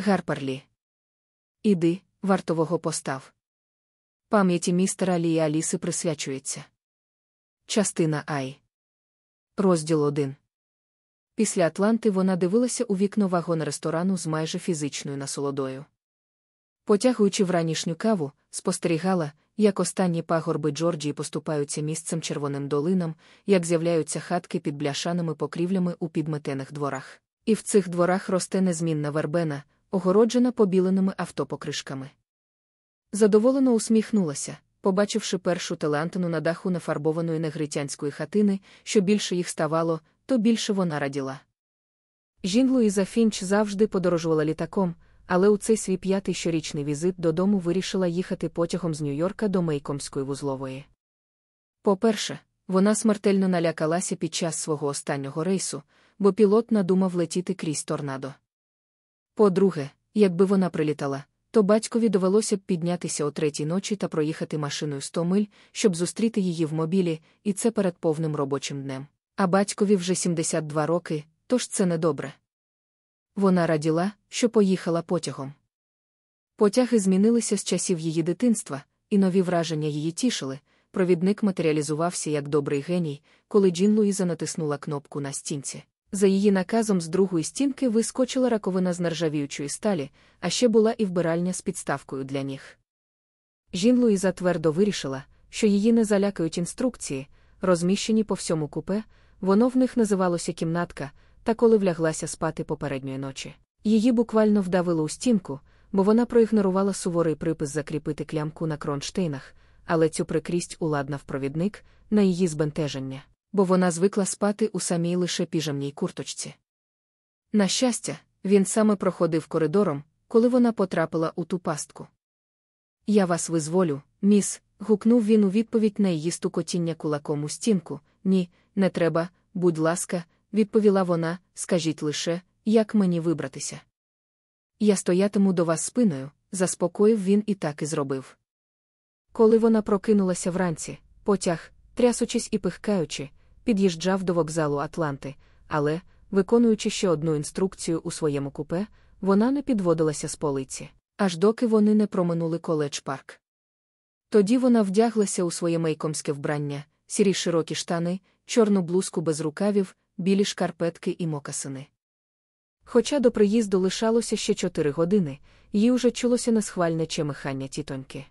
Гарперлі. Іди, вартового постав. Пам'яті містера Лі Аліси присвячується. Частина Ай. Розділ 1. Після Атланти вона дивилася у вікно вагон ресторану з майже фізичною насолодою. Потягуючи вранішню каву, спостерігала, як останні пагорби Джорджії поступаються місцем червоним долинам, як з'являються хатки під бляшаними покрівлями у підметених дворах. І в цих дворах росте незмінна вербена, огороджена побіленими автопокришками. Задоволено усміхнулася, побачивши першу телеантину на даху нефарбованої негритянської хатини, що більше їх ставало, то більше вона раділа. Жін Луїза Фінч завжди подорожувала літаком, але у цей свій п'ятий щорічний візит додому вирішила їхати потягом з Нью-Йорка до Мейкомської вузлової. По-перше, вона смертельно налякалася під час свого останнього рейсу, бо пілот надумав летіти крізь торнадо. По-друге, якби вона прилітала, то батькові довелося б піднятися о третій ночі та проїхати машиною 100 миль, щоб зустріти її в мобілі, і це перед повним робочим днем. А батькові вже 72 роки, тож це недобре. Вона раділа, що поїхала потягом. Потяги змінилися з часів її дитинства, і нові враження її тішили. Провідник матеріалізувався як добрий геній, коли Джін Луїза натиснула кнопку на стінці. За її наказом з другої стінки вискочила раковина з нержавіючої сталі, а ще була і вбиральня з підставкою для ніг. Жін Луїза твердо вирішила, що її не залякають інструкції, розміщені по всьому купе, воно в них називалося кімнатка, та коли вляглася спати попередньої ночі. Її буквально вдавило у стінку, бо вона проігнорувала суворий припис закріпити клямку на кронштейнах, але цю прикрість уладнав провідник на її збентеження бо вона звикла спати у самій лише піжамній курточці. На щастя, він саме проходив коридором, коли вона потрапила у ту пастку. Я вас визволю, міс, гукнув він у відповідь на її стукотіння кулаком у стінку. Ні, не треба, будь ласка, відповіла вона, скажіть лише, як мені вибратися. Я стоятиму до вас спиною, заспокоїв він і так і зробив. Коли вона прокинулася вранці, потяг, трясучись і пихкаючи, під'їжджав до вокзалу Атланти, але, виконуючи ще одну інструкцію у своєму купе, вона не підводилася з полиці, аж доки вони не проминули коледж парк. Тоді вона вдяглася у своє мейкомське вбрання, сірі широкі штани, чорну блузку без рукавів, білі шкарпетки і мокасини. Хоча до приїзду лишалося ще чотири години, їй уже чулося несхвальне чемихання тітоньки.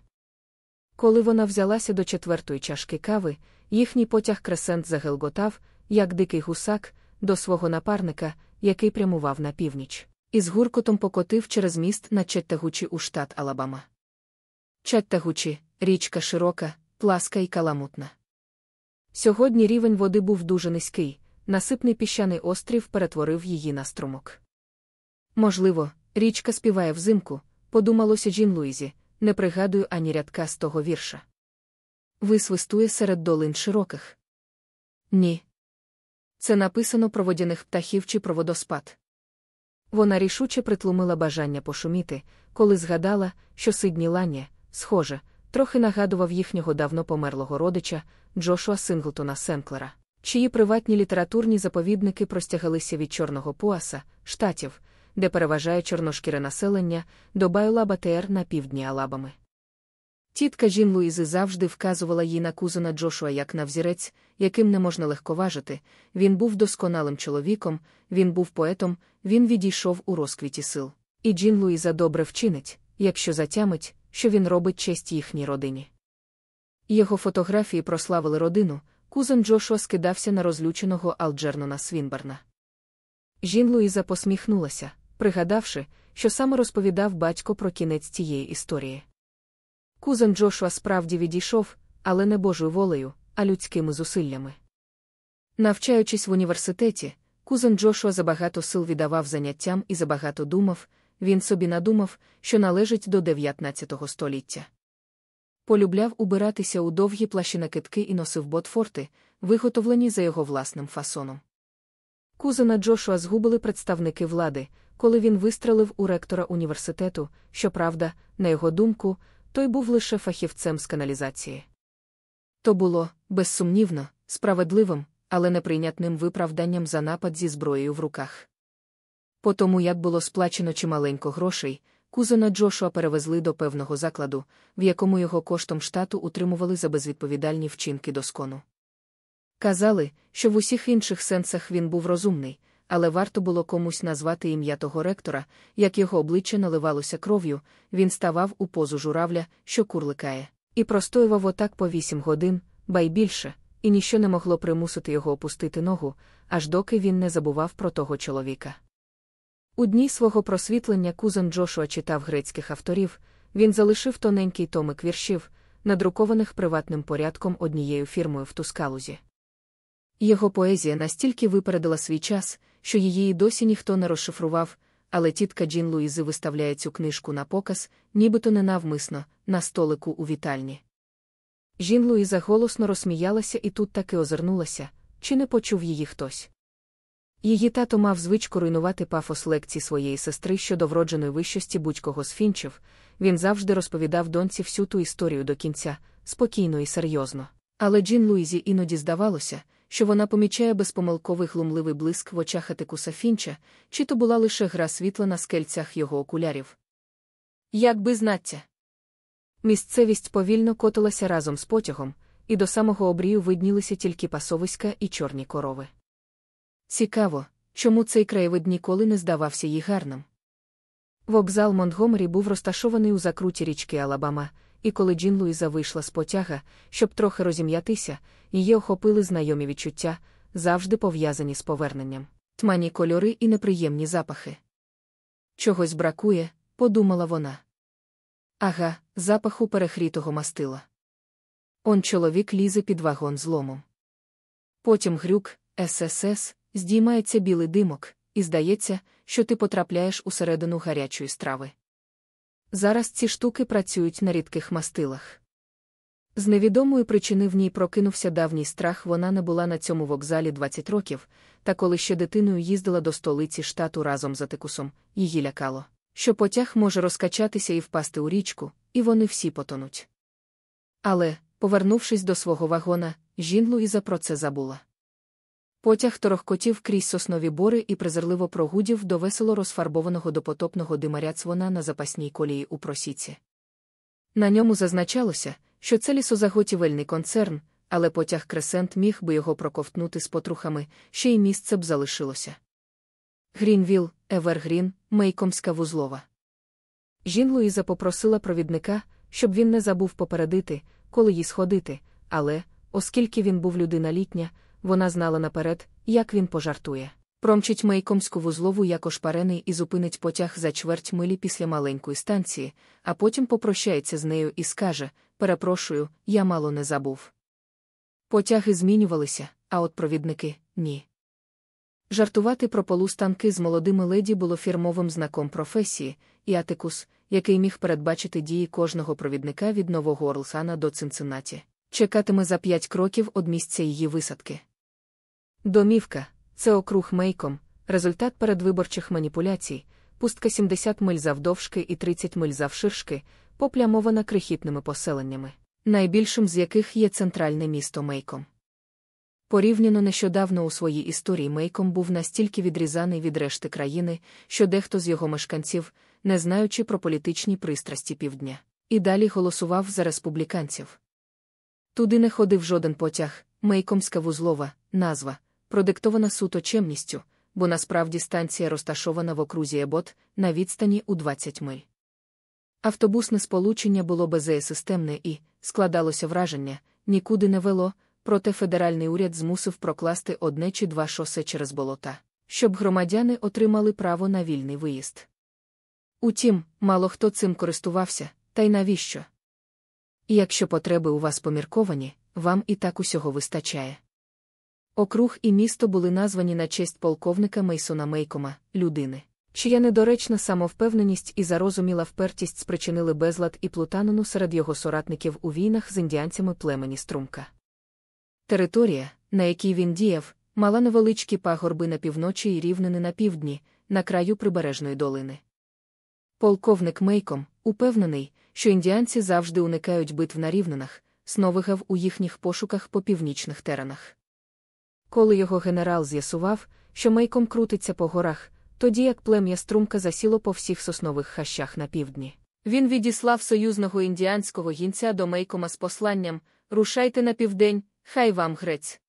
Коли вона взялася до четвертої чашки кави, їхній потяг кресент загелготав, як дикий гусак, до свого напарника, який прямував на північ, і з гуркотом покотив через міст на Четтагучі у штат Алабама. Четтагучі річка широка, пласка і каламутна. Сьогодні рівень води був дуже низький, насипний піщаний острів перетворив її на струмок. Можливо, річка співає взимку, подумалося Джін Луїзі, не пригадую ані рядка з того вірша. Висвистує серед долин широких. Ні. Це написано про водяних птахів чи про водоспад. Вона рішуче притлумила бажання пошуміти, коли згадала, що Сидні Лання, схоже, трохи нагадував їхнього давно померлого родича Джошуа Синглтона Сенклера, чиї приватні літературні заповідники простягалися від Чорного Пуаса, штатів, де переважає чорношкіре населення, до Байлаба-ТР на півдні Алабами. Тітка Жін Луїзи завжди вказувала їй на кузена Джошуа як на взірець, яким не можна легковажити. Він був досконалим чоловіком, він був поетом, він відійшов у розквіті сил. І Джін Луїза добре вчинить, якщо затямить, що він робить честь їхній родині. Його фотографії прославили родину, кузен Джошуа скидався на розлюченого Алджернона Свінберна. Жін Луїза посміхнулася, пригадавши, що саме розповідав батько про кінець цієї історії. Кузен Джошуа справді відійшов, але не Божою волею, а людськими зусиллями. Навчаючись в університеті, кузен Джошуа забагато сил віддавав заняттям і забагато думав, він собі надумав, що належить до 19 століття. Полюбляв убиратися у довгі плащі накидки і носив ботфорти, виготовлені за його власним фасоном. Кузена Джошуа згубили представники влади, коли він вистрелив у ректора університету, щоправда, на його думку, той був лише фахівцем з каналізації. То було, безсумнівно, справедливим, але неприйнятним виправданням за напад зі зброєю в руках. По тому, як було сплачено чималенько грошей, кузена Джошуа перевезли до певного закладу, в якому його коштом штату утримували за безвідповідальні вчинки доскону. Казали, що в усіх інших сенсах він був розумний, але варто було комусь назвати ім'я того ректора, як його обличчя наливалося кров'ю, він ставав у позу журавля, що курликає, і простоював отак по вісім годин, ба й більше, і ніщо не могло примусити його опустити ногу, аж доки він не забував про того чоловіка. У дні свого просвітлення кузен Джошуа читав грецьких авторів, він залишив тоненький томик віршів, надрукованих приватним порядком однією фірмою в Тускалузі. Його поезія настільки випередила свій час, що її й досі ніхто не розшифрував, але тітка Джін Луїзи виставляє цю книжку на показ, нібито ненавмисно, на столику у вітальні. Жін Луїза голосно розсміялася і тут таки озирнулася, чи не почув її хтось. Її тато мав звичку руйнувати пафос лекцій своєї сестри щодо вродженої вищості будь-кого з фінчів, він завжди розповідав доньці всю ту історію до кінця, спокійно і серйозно. Але Джін Луїзі іноді здавалося, що вона помічає безпомилковий глумливий блиск в очах Атикуса Фінча, чи то була лише гра світла на скельцях його окулярів. Як би знаття. Місцевість повільно котилася разом з потягом, і до самого обрію виднілися тільки пасовиська і чорні корови. Цікаво, чому цей краєвид ніколи не здавався їй гарним. Вокзал Монтгомері був розташований у закруті річки Алабама, і коли Джін Луїза вийшла з потяга, щоб трохи розім'ятися, її охопили знайомі відчуття, завжди пов'язані з поверненням, тьмані кольори і неприємні запахи. Чогось бракує, подумала вона. Ага, запаху перехрітого мастила. Он чоловік лізе під вагон зломом. Потім грюк, ССС, здіймається білий димок, і здається, що ти потрапляєш усередину гарячої страви. Зараз ці штуки працюють на рідких мастилах. З невідомої причини в ній прокинувся давній страх, вона не була на цьому вокзалі 20 років, та коли ще дитиною їздила до столиці штату разом з Атикусом, її лякало, що потяг може розкачатися і впасти у річку, і вони всі потонуть. Але, повернувшись до свого вагона, жін Луїза про це забула. Потяг торохкотів крізь соснові бори і презирливо прогудів до весело розфарбованого допотопного димаря цвона на запасній колії у просіці. На ньому зазначалося, що це лісозаготівельний концерн, але потяг Кресент міг би його проковтнути з потрухами, ще й місце б залишилося. Грінвіл, Евергрін, Мейкомська вузлова. Джін Луїза попросила провідника, щоб він не забув попередити, коли їй сходити, але, оскільки він був людина літня, вона знала наперед, як він пожартує. Промчить Мейкомську вузлову як ошпарений і зупинить потяг за чверть милі після маленької станції, а потім попрощається з нею і скаже Перепрошую, я мало не забув. Потяги змінювалися, а от провідники ні. Жартувати про полустанки з молодими леді було фірмовим знаком професії, і Атикус, який міг передбачити дії кожного провідника від Нового Орлсана до Цинциннаті, чекатиме за п'ять кроків од місця її висадки. Домівка це округ мейком, результат передвиборчих маніпуляцій, пустка 70 миль завдовжки і 30 миль завширшки, поплямована крихітними поселеннями, найбільшим з яких є центральне місто Мейком. Порівняно нещодавно у своїй історії Мейком був настільки відрізаний від решти країни, що дехто з його мешканців, не знаючи про політичні пристрасті півдня, і далі голосував за республіканців. Туди не ходив жоден потяг, Мейкомська вузлова, назва продиктована суто чемністю, бо насправді станція розташована в окрузі Ебот на відстані у 20 миль. Автобусне сполучення було безеєсистемне і, складалося враження, нікуди не вело, проте федеральний уряд змусив прокласти одне чи два шосе через болота, щоб громадяни отримали право на вільний виїзд. Утім, мало хто цим користувався, та й навіщо? І якщо потреби у вас помірковані, вам і так усього вистачає. Округ і місто були названі на честь полковника Мейсона Мейкома, людини, чия недоречна самовпевненість і зарозуміла впертість спричинили безлад і плутанину серед його соратників у війнах з індіанцями племені Струмка. Територія, на якій він діяв, мала невеличкі пагорби на півночі і рівнини на півдні, на краю прибережної долини. Полковник Мейком, упевнений, що індіанці завжди уникають битв на рівнинах, сновигав у їхніх пошуках по північних теренах. Коли його генерал з'ясував, що Мейком крутиться по горах, тоді як плем'я струмка засіло по всіх соснових хащах на півдні. Він відіслав союзного індіанського гінця до Мейкома з посланням Рушайте на південь, хай вам грець.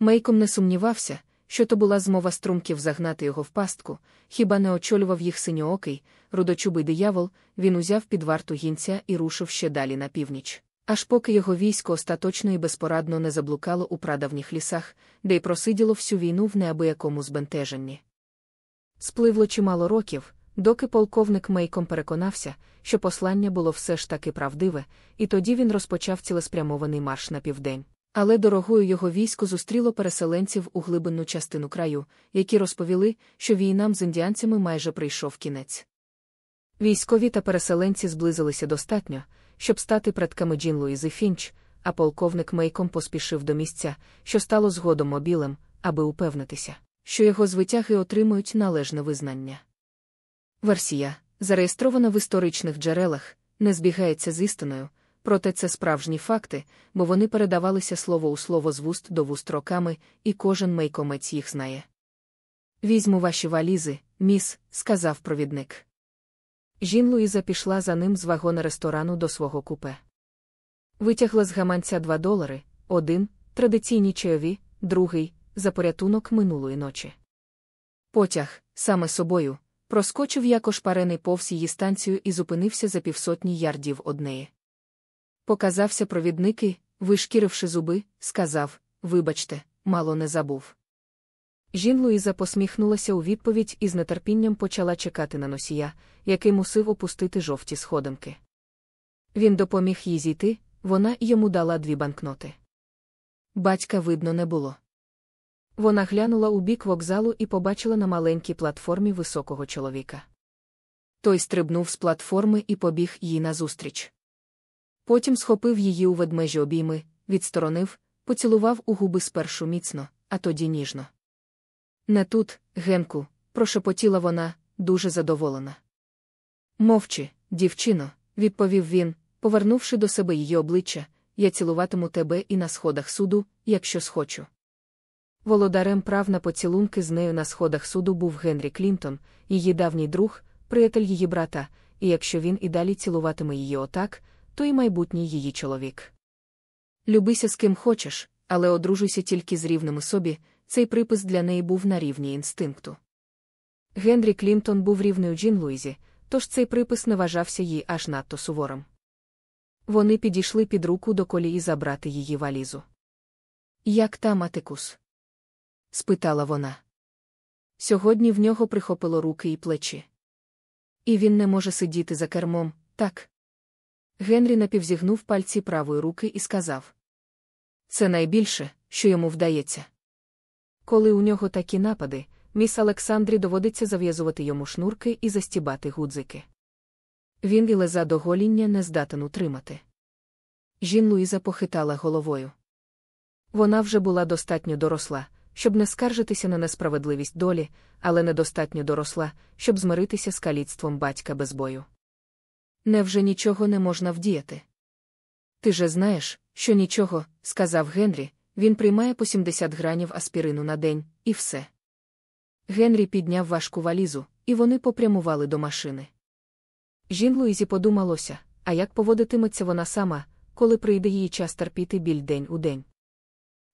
Мейком не сумнівався, що то була змова струмків загнати його в пастку, хіба не очолював їх синьоокий, рудочубий диявол, він узяв під варту гінця і рушив ще далі на північ. Аж поки його військо остаточно і безпорадно не заблукало у прадавніх лісах, де й просиділо всю війну в неабиякому збентеженні. Спливло чимало років, доки полковник Мейком переконався, що послання було все ж таки правдиве, і тоді він розпочав цілеспрямований марш на південь. Але дорогою його військо зустріло переселенців у глибинну частину краю, які розповіли, що війнам з індіанцями майже прийшов кінець. Військові та переселенці зблизилися достатньо, щоб стати предками Джін Луїзи Фінч, а полковник Мейком поспішив до місця, що стало згодом мобілем, аби упевнитися, що його звитяги отримують належне визнання. Версія, зареєстрована в історичних джерелах, не збігається з істиною, проте це справжні факти, бо вони передавалися слово у слово з вуст до вуст роками, і кожен мейкомець їх знає. Візьму ваші валізи, міс, сказав провідник. Жін Луїза пішла за ним з вагона ресторану до свого купе. Витягла з гаманця два долари, один традиційні чайові, другий за порятунок минулої ночі. Потяг, саме собою, проскочив як ошпарений повз її станцію і зупинився за півсотні ярдів однеї. Показався провідник і, вишкіривши зуби, сказав Вибачте, мало не забув. Жін Луїза посміхнулася у відповідь і з нетерпінням почала чекати на носія, який мусив опустити жовті сходинки. Він допоміг їй зійти, вона йому дала дві банкноти. Батька видно не було. Вона глянула у бік вокзалу і побачила на маленькій платформі високого чоловіка. Той стрибнув з платформи і побіг їй назустріч. Потім схопив її у ведмежі обійми, відсторонив, поцілував у губи спершу міцно, а тоді ніжно. Не тут, Генку, прошепотіла вона, дуже задоволена. Мовчи, дівчино, відповів він, повернувши до себе її обличчя, я цілуватиму тебе і на сходах суду, якщо схочу. Володарем прав на поцілунки з нею на сходах суду був Генрі Клінтон, її давній друг, приятель її брата, і якщо він і далі цілуватиме її отак, то й майбутній її чоловік. Любися з ким хочеш, але одружуйся тільки з рівними собі, цей припис для неї був на рівні інстинкту. Генрі Клінтон був рівною Джін Луїзі, тож цей припис не вважався їй аж надто суворим. Вони підійшли під руку до колії забрати її валізу. Як там Атикус? спитала вона. Сьогодні в нього прихопило руки і плечі. І він не може сидіти за кермом, так. Генрі напівзігнув пальці правої руки і сказав: Це найбільше, що йому вдається. Коли у нього такі напади, міс Олександрі доводиться зав'язувати йому шнурки і застібати гудзики. Він і леза до гоління не здатен утримати. Жін Луїза похитала головою. Вона вже була достатньо доросла, щоб не скаржитися на несправедливість долі, але недостатньо доросла, щоб змиритися з каліцтвом батька без бою. Невже нічого не можна вдіяти? Ти же знаєш, що нічого, сказав Генрі, він приймає по 70 гранів аспірину на день, і все. Генрі підняв важку валізу, і вони попрямували до машини. Жін Луїзі подумалося, а як поводитиметься вона сама, коли прийде її час терпіти біль день у день.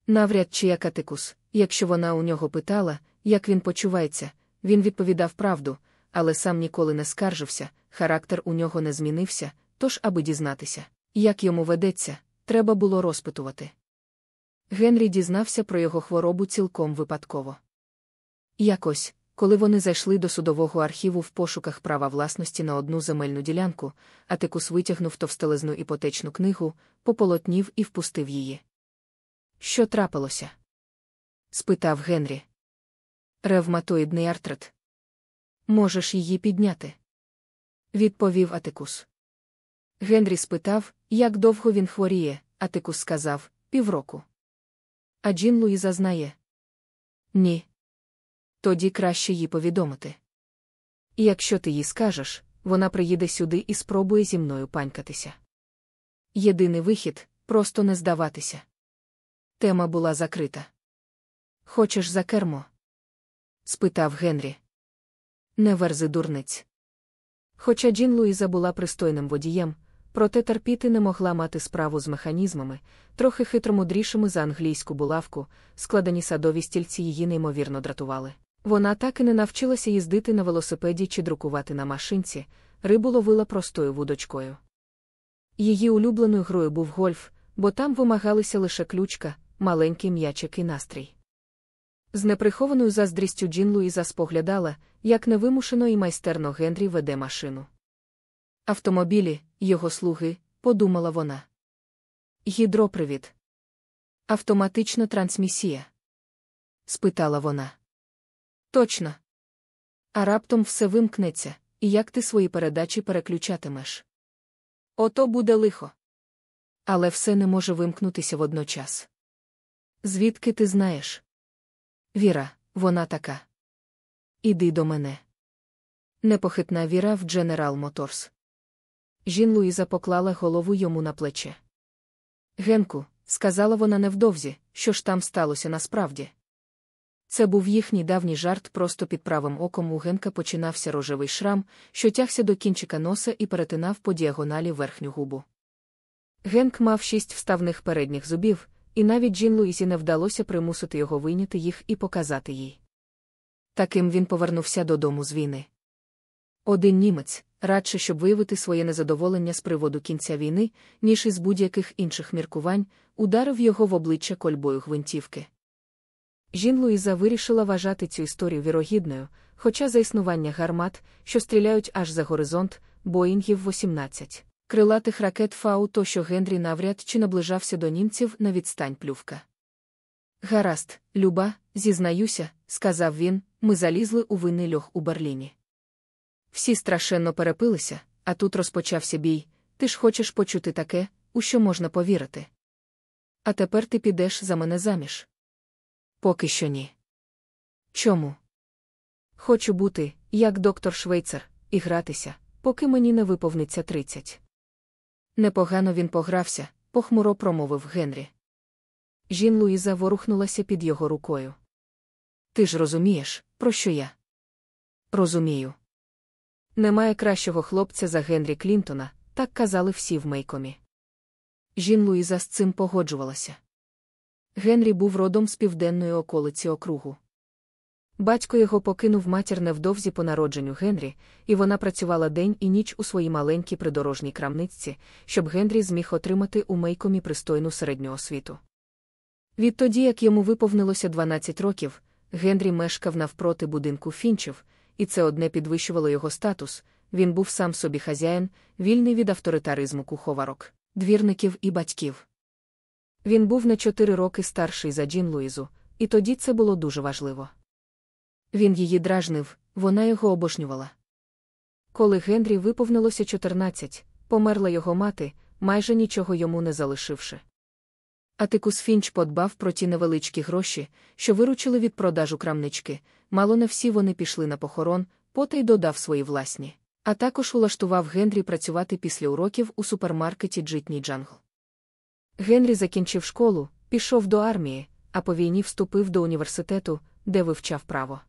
Навряд чи як Атикус, якщо вона у нього питала, як він почувається, він відповідав правду, але сам ніколи не скаржився, характер у нього не змінився, тож, аби дізнатися, як йому ведеться, треба було розпитувати. Генрі дізнався про його хворобу цілком випадково. Якось, коли вони зайшли до судового архіву в пошуках права власності на одну земельну ділянку, Атикус витягнув товстелезну іпотечну книгу, пополотнів і впустив її. Що трапилося? спитав Генрі. Ревматоїдний артрит. Можеш її підняти? відповів Атикус. Генрі спитав, як довго він хворіє, Атикус сказав півроку. А Джін Луїза знає? Ні. Тоді краще їй повідомити. І якщо ти їй скажеш, вона приїде сюди і спробує зі мною панькатися. Єдиний вихід просто не здаватися. Тема була закрита. Хочеш за кермо? спитав Генрі. Не верзи дурниць. Хоча Джін Луїза була пристойним водієм, проте терпіти не могла мати справу з механізмами, трохи хитромудрішими за англійську булавку, складені садові стільці її неймовірно дратували. Вона так і не навчилася їздити на велосипеді чи друкувати на машинці, рибу ловила простою вудочкою. Її улюбленою грою був гольф, бо там вимагалися лише ключка, маленький м'ячик і настрій. З неприхованою заздрістю Джін Луїза споглядала, як невимушено і майстерно Генрі веде машину. Автомобілі, його слуги, подумала вона. Гідропривід. Автоматична трансмісія? спитала вона. Точно. А раптом все вимкнеться, і як ти свої передачі переключатимеш? Ото буде лихо. Але все не може вимкнутися водночас. Звідки ти знаєш? Віра, вона така. Іди до мене. Непохитна віра в General Motors. Жін Луїза поклала голову йому на плече. Генку, сказала вона невдовзі, що ж там сталося насправді. Це був їхній давній жарт, просто під правим оком у Генка починався рожевий шрам, що тягся до кінчика носа і перетинав по діагоналі верхню губу. Генк мав шість вставних передніх зубів, і навіть Джін Луїзі не вдалося примусити його вийняти їх і показати їй. Таким він повернувся додому з війни. Один німець, радше, щоб виявити своє незадоволення з приводу кінця війни, ніж із будь-яких інших міркувань, ударив його в обличчя кольбою гвинтівки. Жін Луїза вирішила вважати цю історію вірогідною, хоча за існування гармат, що стріляють аж за горизонт, Боїнгів 18. Крилатих ракет Фау, то що Генрі навряд чи наближався до німців на відстань плювка. Гаразд, Люба, зізнаюся, сказав він, ми залізли у винний льох у Берліні. Всі страшенно перепилися, а тут розпочався бій. Ти ж хочеш почути таке, у що можна повірити. А тепер ти підеш за мене заміж. Поки що ні. Чому? Хочу бути, як доктор Швейцер, і гратися, поки мені не виповниться тридцять. Непогано він погрався, похмуро промовив Генрі. Жін Луїза ворухнулася під його рукою. Ти ж розумієш, про що я? Розумію. Немає кращого хлопця за Генрі Клінтона, так казали всі в Мейкомі. Жін Луїза з цим погоджувалася. Генрі був родом з південної околиці округу. Батько його покинув матір невдовзі по народженню Генрі, і вона працювала день і ніч у своїй маленькій придорожній крамниці, щоб Генрі зміг отримати у Мейкомі пристойну середню освіту. Відтоді, як йому виповнилося 12 років, Генрі мешкав навпроти будинку фінчів, і це одне підвищувало його статус. Він був сам собі хазяїн, вільний від авторитаризму куховарок, двірників і батьків. Він був на чотири роки старший за Джін Луїзу, і тоді це було дуже важливо. Він її дражнив, вона його обожнювала. Коли Генрі виповнилося 14, померла його мати, майже нічого йому не залишивши. Атикус Фінч подбав про ті невеличкі гроші, що виручили від продажу крамнички, мало не всі вони пішли на похорон, потай додав свої власні. А також улаштував Генрі працювати після уроків у супермаркеті Джитній Джангл. Генрі закінчив школу, пішов до армії, а по війні вступив до університету, де вивчав право.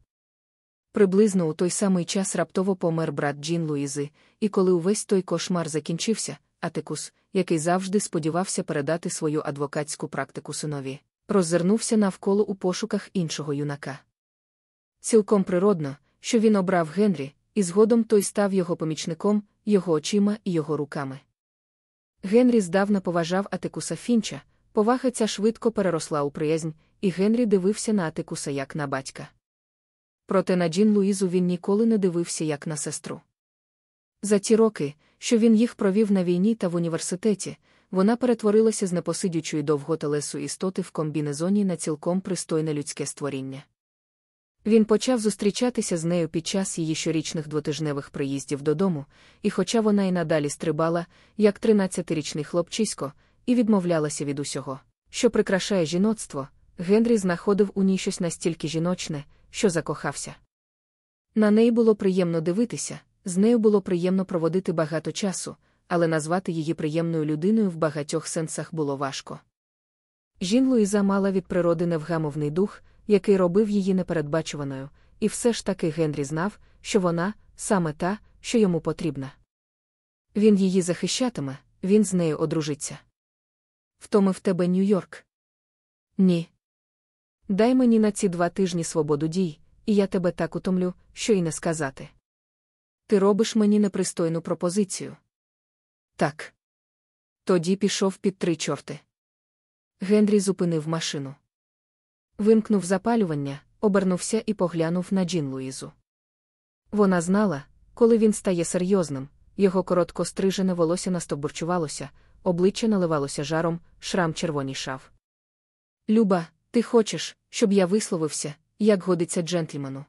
Приблизно у той самий час раптово помер брат Джін Луїзи, і коли увесь той кошмар закінчився, Атикус, який завжди сподівався передати свою адвокатську практику синові, роззирнувся навколо у пошуках іншого юнака. Цілком природно, що він обрав Генрі, і згодом той став його помічником, його очима і його руками. Генрі здавна поважав Атикуса Фінча, повага ця швидко переросла у приязнь, і Генрі дивився на Атикуса як на батька. Проте на Джін Луїзу він ніколи не дивився як на сестру. За ті роки, що він їх провів на війні та в університеті, вона перетворилася з непосидючої довготелесу істоти в комбінезоні на цілком пристойне людське створіння. Він почав зустрічатися з нею під час її щорічних двотижневих приїздів додому, і, хоча вона й надалі стрибала, як тринадцятирічний хлопчисько, і відмовлялася від усього, що прикрашає жіноцтво, Генрі знаходив у ній щось настільки жіночне, що закохався. На неї було приємно дивитися, з нею було приємно проводити багато часу, але назвати її приємною людиною в багатьох сенсах було важко. Жін Луїза мала від природи невгамовний дух, який робив її непередбачуваною, і все ж таки Генрі знав, що вона саме та, що йому потрібна. Він її захищатиме, він з нею одружиться. Втомив тебе Нью-Йорк? Ні. Дай мені на ці два тижні свободу дій, і я тебе так утомлю, що й не сказати. Ти робиш мені непристойну пропозицію. Так. Тоді пішов під три чорти. Генрі зупинив машину. Вимкнув запалювання, обернувся і поглянув на Джін Луїзу. Вона знала, коли він стає серйозним, його коротко стрижене волосся настобурчувалося, обличчя наливалося жаром, шрам червонішав. Люба, ти хочеш, щоб я висловився, як годиться джентльмену.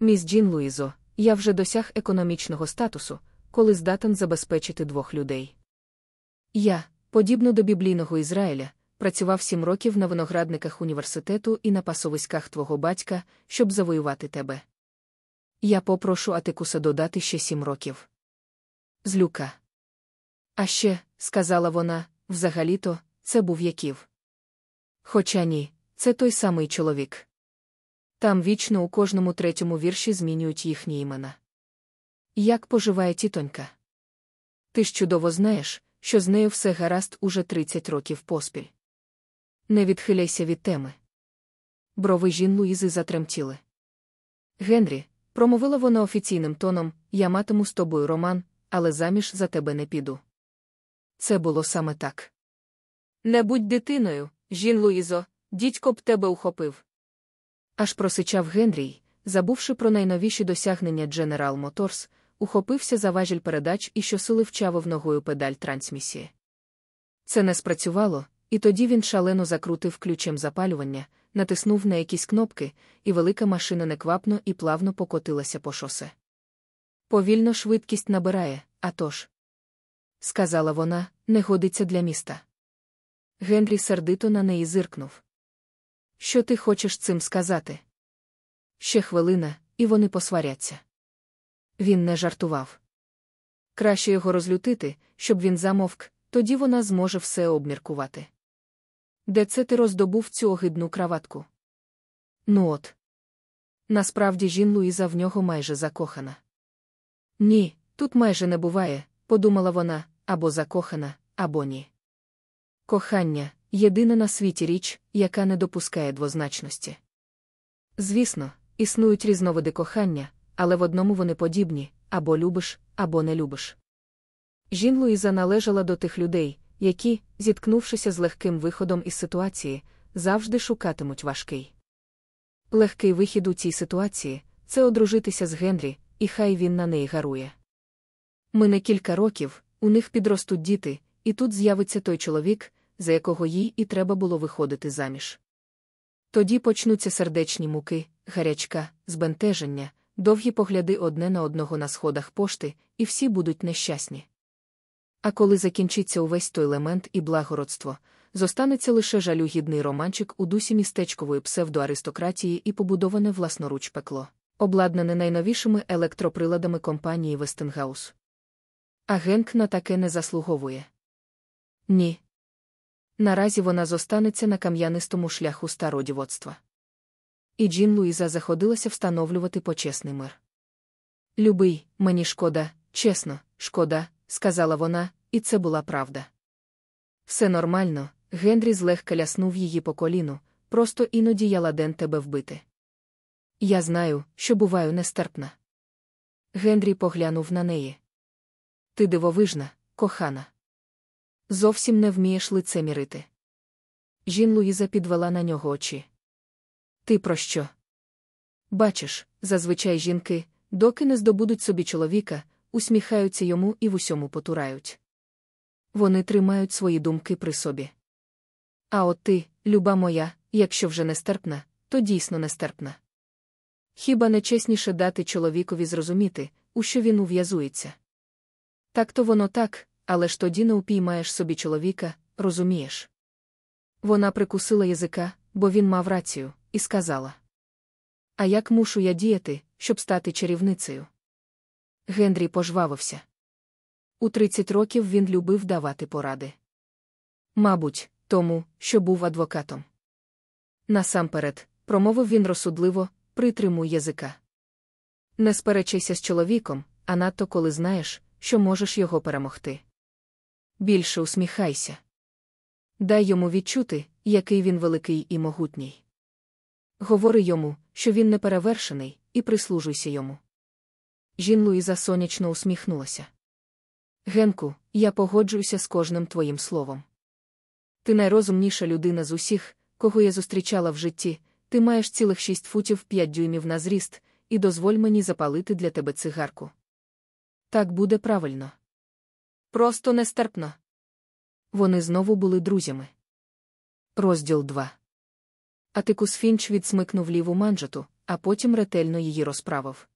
Міс Джін Луїзо, я вже досяг економічного статусу, коли здатен забезпечити двох людей. Я, подібно до біблійного Ізраїля, працював сім років на виноградниках університету і на пасовиськах твого батька, щоб завоювати тебе. Я попрошу Атикуса додати ще сім років. Злюка. А ще, сказала вона, взагалі-то, це був Яків. Хоча ні, це той самий чоловік. Там вічно у кожному третьому вірші змінюють їхні імена. Як поживає тітонька? Ти ж чудово знаєш, що з нею все гаразд уже 30 років поспіль. Не відхиляйся від теми. Брови жін Луїзи затремтіли. Генрі, промовила вона офіційним тоном, я матиму з тобою роман, але заміж за тебе не піду. Це було саме так. Не будь дитиною, жін Луїзо, дідько б тебе ухопив. Аж просичав Генрій, забувши про найновіші досягнення General Motors, ухопився за важіль передач і щосили вчавив ногою педаль трансмісії. Це не спрацювало, і тоді він шалено закрутив ключем запалювання, натиснув на якісь кнопки, і велика машина неквапно і плавно покотилася по шосе. Повільно швидкість набирає, а тож, сказала вона, не годиться для міста. Генрі сердито на неї зиркнув. Що ти хочеш цим сказати? Ще хвилина, і вони посваряться. Він не жартував. Краще його розлютити, щоб він замовк, тоді вона зможе все обміркувати. Де це ти роздобув цю огидну краватку? Ну от. Насправді жін Луїза в нього майже закохана. Ні, тут майже не буває, подумала вона, або закохана, або ні. Кохання єдина на світі річ, яка не допускає двозначності. Звісно, існують різновиди кохання, але в одному вони подібні або любиш, або не любиш. Жін Луїза належала до тих людей, які, зіткнувшися з легким виходом із ситуації, завжди шукатимуть важкий. Легкий вихід у цій ситуації це одружитися з Генрі, і хай він на неї гарує. Мине кілька років, у них підростуть діти, і тут з'явиться той чоловік, за якого їй і треба було виходити заміж. Тоді почнуться сердечні муки, гарячка, збентеження, довгі погляди одне на одного на сходах пошти, і всі будуть нещасні. А коли закінчиться увесь той елемент і благородство, зостанеться лише жалюгідний романчик у дусі містечкової псевдоаристократії і побудоване власноруч пекло, обладнане найновішими електроприладами компанії Вестенгаус. А Генк на таке не заслуговує. Ні. Наразі вона зостанеться на кам'янистому шляху стародівоцтва. І Джін Луїза заходилася встановлювати почесний мир. Любий, мені шкода, чесно, шкода, сказала вона, і це була правда. Все нормально, Генрі злегка ляснув її по коліну, просто іноді я ладен тебе вбити. Я знаю, що буваю нестерпна. Генрі поглянув на неї. Ти дивовижна, кохана. Зовсім не вмієш лице мірити. Жін Луїза підвела на нього очі. Ти про що? Бачиш, зазвичай жінки, доки не здобудуть собі чоловіка, усміхаються йому і в усьому потурають. Вони тримають свої думки при собі. А от ти, люба моя, якщо вже нестерпна, то дійсно нестерпна. Хіба не чесніше дати чоловікові зрозуміти, у що він ув'язується? Так то воно так, але ж тоді не упіймаєш собі чоловіка, розумієш? Вона прикусила язика, бо він мав рацію, і сказала: А як мушу я діяти, щоб стати чарівницею? Генрі пожвавився. У 30 років він любив давати поради. Мабуть, тому, що був адвокатом. Насамперед, промовив він розсудливо, притримуй язика. Не сперечайся з чоловіком, а надто коли знаєш, що можеш його перемогти. Більше усміхайся. Дай йому відчути, який він великий і могутній. Говори йому, що він неперевершений, і прислужуйся йому. Жін Луїза сонячно усміхнулася. Генку, я погоджуюся з кожним твоїм словом. Ти найрозумніша людина з усіх, кого я зустрічала в житті, ти маєш цілих шість футів п'ять дюймів на зріст, і дозволь мені запалити для тебе цигарку. Так буде правильно. Просто нестерпно. Вони знову були друзями. Розділ 2 Атикус Фінч відсмикнув ліву манжету, а потім ретельно її розправив.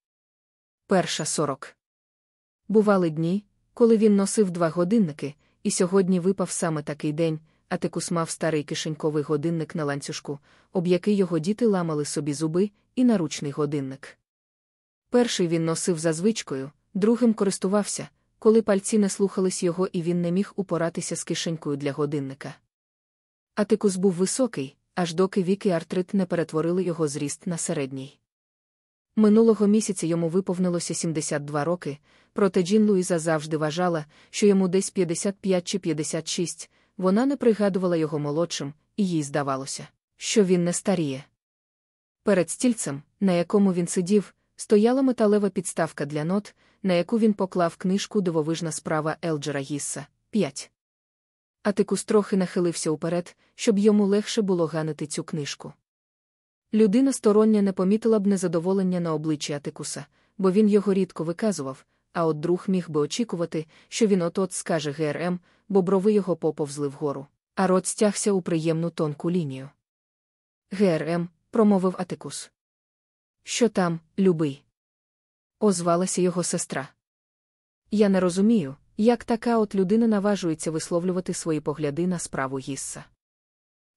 Перша сорок. Бували дні, коли він носив два годинники, і сьогодні випав саме такий день, Атикус мав старий кишеньковий годинник на ланцюжку, об який його діти ламали собі зуби, і наручний годинник. Перший він носив за звичкою, другим користувався, коли пальці не слухались його і він не міг упоратися з кишенькою для годинника. Атикус був високий, аж доки вік і артрит не перетворили його зріст на середній. Минулого місяця йому виповнилося 72 роки, проте Джін Луїза завжди вважала, що йому десь 55 чи 56, вона не пригадувала його молодшим, і їй здавалося, що він не старіє. Перед стільцем, на якому він сидів, стояла металева підставка для нот, на яку він поклав книжку Дивовижна справа Елджера Гісса 5. Атикус трохи нахилився уперед, щоб йому легше було ганити цю книжку. Людина стороння не помітила б незадоволення на обличчі Атикуса, бо він його рідко виказував, а от друг міг би очікувати, що він от-от скаже ГРМ, бо брови його поповзли вгору, а рот стягся у приємну тонку лінію. ГРМ, промовив Атикус. Що там, любий? Озвалася його сестра. Я не розумію, як така от людина наважується висловлювати свої погляди на справу Гісса.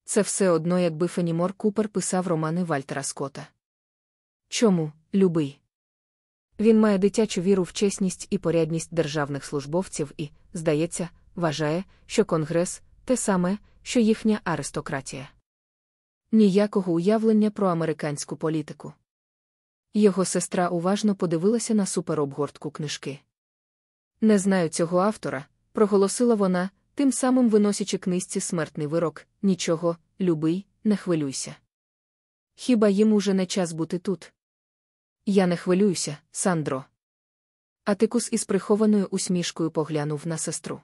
Це все одно, якби Фенімор Купер писав романи Вальтера Скотта. Чому, любий? Він має дитячу віру в чесність і порядність державних службовців і, здається, вважає, що Конгрес те саме, що їхня аристократія. Ніякого уявлення про американську політику. Його сестра уважно подивилася на суперобгортку книжки. Не знаю цього автора, проголосила вона, тим самим виносячи книжці смертний вирок нічого, любий, не хвилюйся. Хіба їм уже не час бути тут? Я не хвилююся, Сандро. Атикус із прихованою усмішкою поглянув на сестру.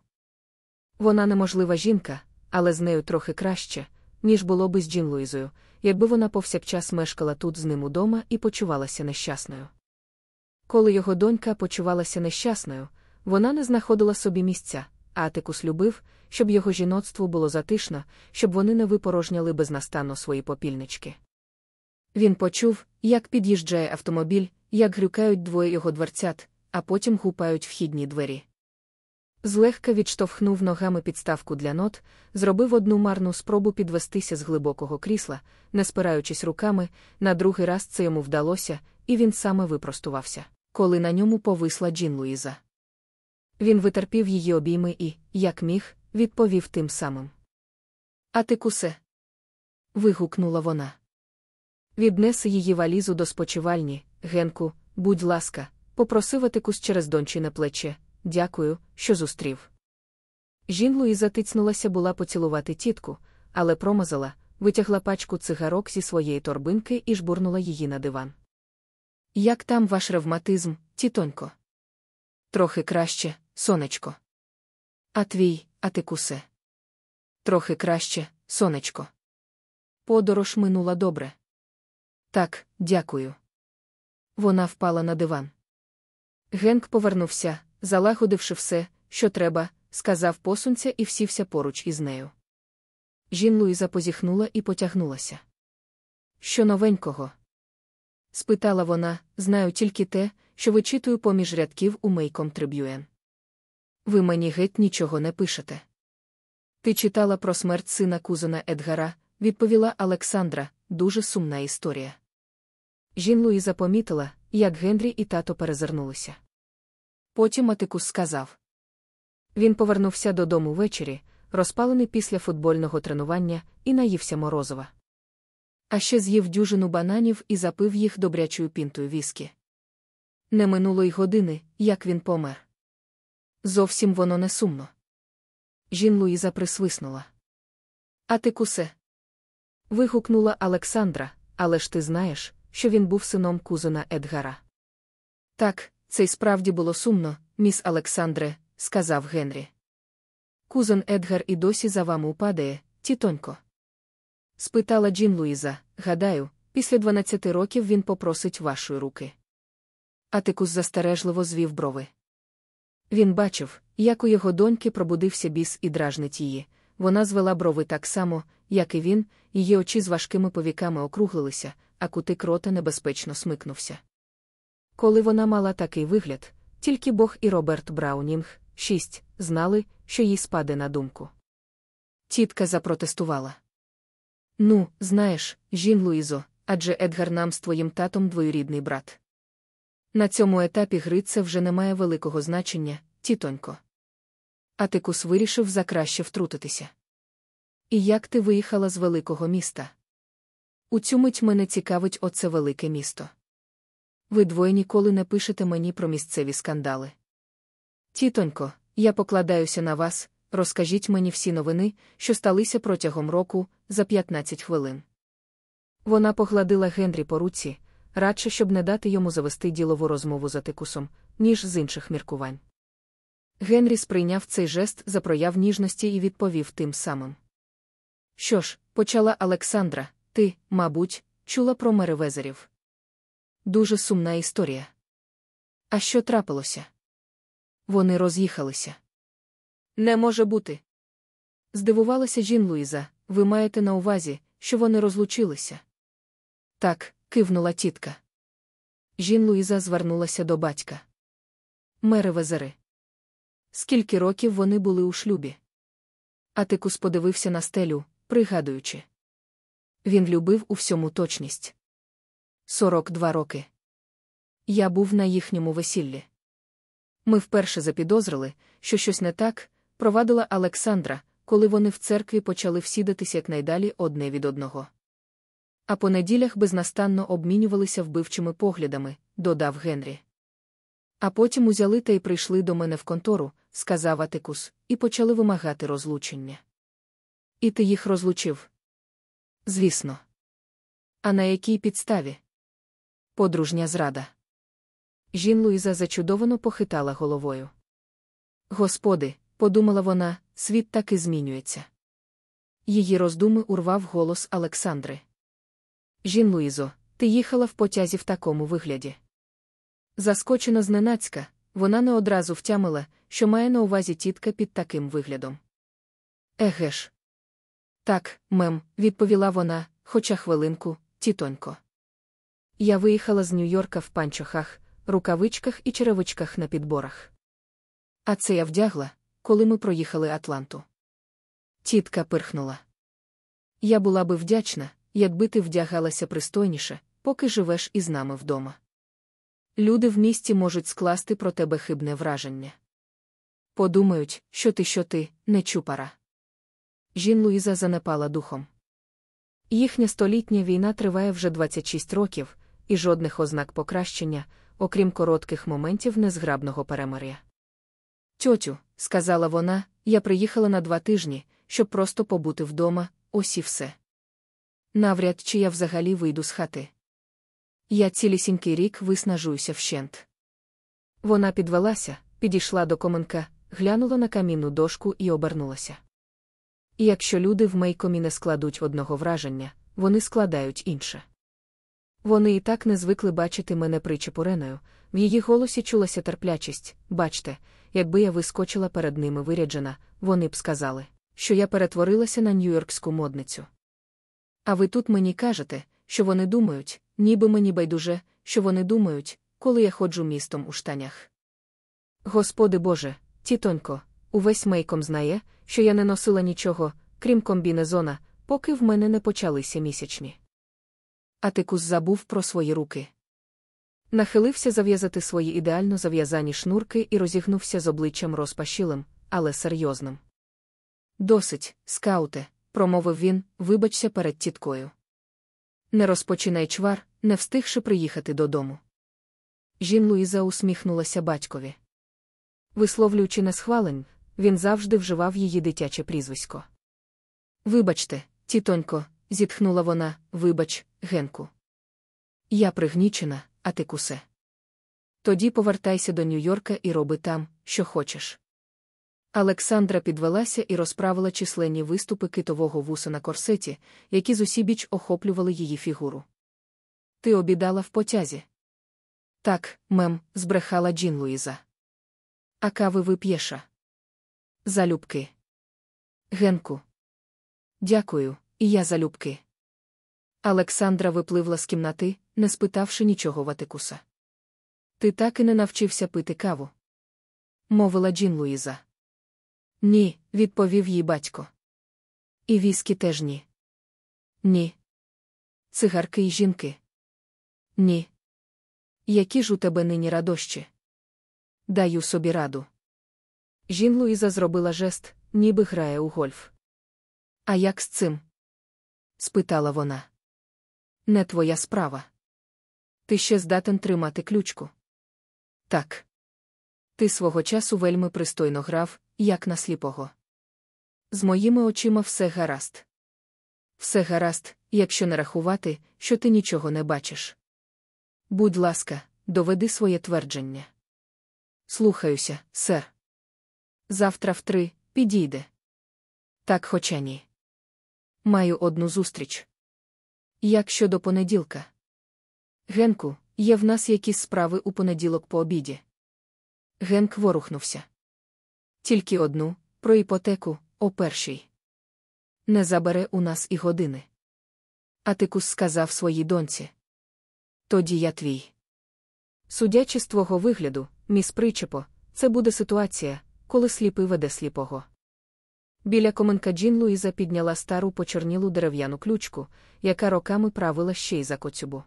Вона неможлива жінка, але з нею трохи краще, ніж було би з Джін Луїзою, якби вона повсякчас мешкала тут з ним удома і почувалася нещасною. Коли його донька почувалася нещасною, вона не знаходила собі місця, а Атикус любив, щоб його жіноцтво було затишно, щоб вони не випорожняли безнастанно свої попільнички. Він почув, як під'їжджає автомобіль, як грюкають двоє його дверцят, а потім гупають вхідні двері. Злегка відштовхнув ногами підставку для нот, зробив одну марну спробу підвестися з глибокого крісла, не спираючись руками, на другий раз це йому вдалося, і він саме випростувався, коли на ньому повисла Джін Луїза. Він витерпів її обійми і, як міг, відповів тим самим. А ти кусе? вигукнула вона. Віднеси її валізу до спочивальні, Генку, будь ласка, попросив Атикус через дончине плече. Дякую, що зустрів. Жін Луїза тицнулася була поцілувати тітку, але промазала, витягла пачку цигарок зі своєї торбинки і жбурнула її на диван. Як там ваш ревматизм, тітонько? Трохи краще, сонечко. А твій, а ти кусе. Трохи краще, сонечко. Подорож минула добре. Так, дякую. Вона впала на диван. Генк повернувся, залагодивши все, що треба, сказав посунця і всівся поруч із нею. Жін Луїза позіхнула і потягнулася. Що новенького? спитала вона, знаю тільки те, що вичитую поміж рядків у Мейком Триб'юен. Ви мені геть нічого не пишете. Ти читала про смерть сина кузена Едгара, відповіла Олександра, дуже сумна історія. Жін Луїза помітила, як Генрі і тато перезирнулися. Потім Атикус сказав. Він повернувся додому ввечері, розпалений після футбольного тренування, і наївся морозова. А ще з'їв дюжину бананів і запив їх добрячою пінтою віскі. Не минуло й години, як він помер. Зовсім воно не сумно. Жін Луїза присвиснула. А ти кусе? Вигукнула Олександра, але ж ти знаєш, що він був сином кузена Едгара. Так, це й справді було сумно, міс Олександре, сказав Генрі. Кузен Едгар і досі за вами упадає, тітонько. Спитала Джін Луїза, гадаю, після 12 років він попросить вашої руки. Атикус застережливо звів брови. Він бачив, як у його доньки пробудився біс і дражнить її. Вона звела брови так само, як і він, її очі з важкими повіками округлилися, а кутик рота небезпечно смикнувся. Коли вона мала такий вигляд, тільки Бог і Роберт Браунінг, шість, знали, що їй спаде на думку. Тітка запротестувала. Ну, знаєш, жін Луїзо, адже Едгар нам з твоїм татом двоюрідний брат. На цьому етапі гри це вже не має великого значення, тітонько. Атикус вирішив закраще втрутитися. І як ти виїхала з великого міста? У цю мить мене цікавить оце велике місто. Ви двоє ніколи не пишете мені про місцеві скандали. Тітонько, я покладаюся на вас, розкажіть мені всі новини, що сталися протягом року, за 15 хвилин. Вона погладила Генрі по руці, радше, щоб не дати йому завести ділову розмову за тикусом, ніж з інших міркувань. Генрі сприйняв цей жест за прояв ніжності і відповів тим самим. Що ж, почала Олександра, ти, мабуть, чула про меревезерів. Дуже сумна історія. А що трапилося? Вони роз'їхалися. Не може бути. Здивувалася Жін Луїза, ви маєте на увазі, що вони розлучилися. Так, кивнула тітка. Жін Луїза звернулася до батька. Меревезери. Скільки років вони були у шлюбі? Атикус подивився на стелю, пригадуючи. Він любив у всьому точність. Сорок два роки. Я був на їхньому весіллі. Ми вперше запідозрили, що щось не так, провадила Олександра, коли вони в церкві почали всідатися якнайдалі одне від одного. А по неділях безнастанно обмінювалися вбивчими поглядами, додав Генрі. А потім узяли та й прийшли до мене в контору, сказав Атикус, і почали вимагати розлучення. І ти їх розлучив? Звісно. А на якій підставі? Подружня зрада. Жін Луїза зачудовано похитала головою. Господи, подумала вона, світ так і змінюється. Її роздуми урвав голос Олександри. Жін Луїзо, ти їхала в потязі в такому вигляді. Заскочена зненацька, вона не одразу втямила, що має на увазі тітка під таким виглядом. Еге ж. Так, мем, відповіла вона, хоча хвилинку, тітонько. Я виїхала з Нью-Йорка в панчохах, рукавичках і черевичках на підборах. А це я вдягла, коли ми проїхали Атланту. Тітка пирхнула. Я була би вдячна, якби ти вдягалася пристойніше, поки живеш із нами вдома. Люди в місті можуть скласти про тебе хибне враження. Подумають, що ти, що ти, не чупара. Жін Луїза занепала духом. Їхня столітня війна триває вже 26 років, і жодних ознак покращення, окрім коротких моментів незграбного перемир'я. Тьотю, сказала вона, я приїхала на два тижні, щоб просто побути вдома, ось і все. Навряд чи я взагалі вийду з хати. Я цілісінький рік виснажуюся вщент. Вона підвелася, підійшла до коменка, глянула на камінну дошку і обернулася. І якщо люди в мейкомі не складуть одного враження, вони складають інше. Вони і так не звикли бачити мене причепуреною, в її голосі чулася терплячість бачте, якби я вискочила перед ними виряджена, вони б сказали, що я перетворилася на нью-йоркську модницю. А ви тут мені кажете, що вони думають, ніби мені байдуже, що вони думають, коли я ходжу містом у штанях. Господи Боже, тітонько, увесь мейком знає, що я не носила нічого, крім комбінезона, поки в мене не почалися місячні. Атикус забув про свої руки. Нахилився зав'язати свої ідеально зав'язані шнурки і розігнувся з обличчям розпашілим, але серйозним. Досить, скауте, промовив він, вибачся перед тіткою. Не розпочинай чвар, не встигши приїхати додому. Жін Луїза усміхнулася батькові. Висловлюючи несхвалень, він завжди вживав її дитяче прізвисько. Вибачте, тітонько, зітхнула вона, вибач, Генку. Я пригнічена, а ти кусе. Тоді повертайся до Нью-Йорка і роби там, що хочеш. Олександра підвелася і розправила численні виступи китового вуса на корсеті, які з усібіч охоплювали її фігуру. Ти обідала в потязі. Так, мем, збрехала Джін Луїза. А кави вип'єша. Залюбки. Генку. Дякую, і я залюбки. Олександра випливла з кімнати, не спитавши нічого Ватикуса. Ти так і не навчився пити каву? мовила Джін Луїза. Ні, відповів їй батько. І віскі теж ні. Ні. Цигарки й жінки. Ні. Які ж у тебе нині радощі? Даю собі раду. Жін Луїза зробила жест, ніби грає у гольф. А як з цим? Спитала вона. Не твоя справа. Ти ще здатен тримати ключку. Так. Ти свого часу вельми пристойно грав, як на сліпого. З моїми очима все гаразд. Все гаразд, якщо не рахувати, що ти нічого не бачиш. Будь ласка, доведи своє твердження. Слухаюся, сер. Завтра в три підійде. Так, хоча ні. Маю одну зустріч. Як щодо понеділка? Генку, є в нас якісь справи у понеділок по обіді. Генк ворухнувся. Тільки одну, про іпотеку, о першій. Не забере у нас і години. Атикус сказав своїй доньці. Тоді я твій. Судячи з твого вигляду, міс Причепо, це буде ситуація, коли сліпий веде сліпого. Біля коменка Джін Луїза підняла стару почорнілу дерев'яну ключку, яка роками правила ще й за коцюбу.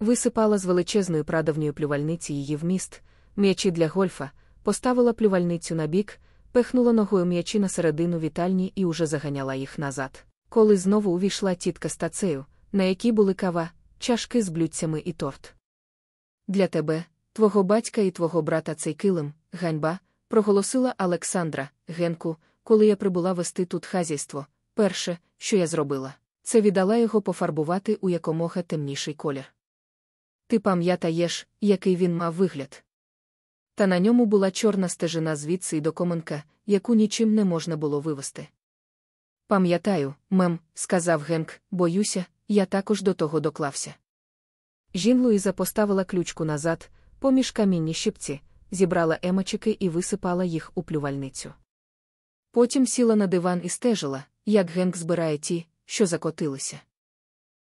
Висипала з величезної прадавньої плювальниці її вміст, м'ячі для гольфа, поставила плювальницю на бік, пихнула ногою м'ячі на середину вітальні і уже заганяла їх назад. Коли знову увійшла тітка з тацею, на якій були кава, чашки з блюдцями і торт. Для тебе, твого батька і твого брата цей килим, ганьба, проголосила Олександра, Генку, коли я прибула вести тут хазяйство. Перше, що я зробила, це віддала його пофарбувати у якомога темніший колір. Ти пам'ятаєш, який він мав вигляд. Та на ньому була чорна стежина звідси й до коменка, яку нічим не можна було вивести. Пам'ятаю, мем, сказав Генк, боюся, я також до того доклався. Жін Луїза поставила ключку назад, поміж камінні щипці, зібрала емочики і висипала їх у плювальницю. Потім сіла на диван і стежила, як Генк збирає ті, що закотилися.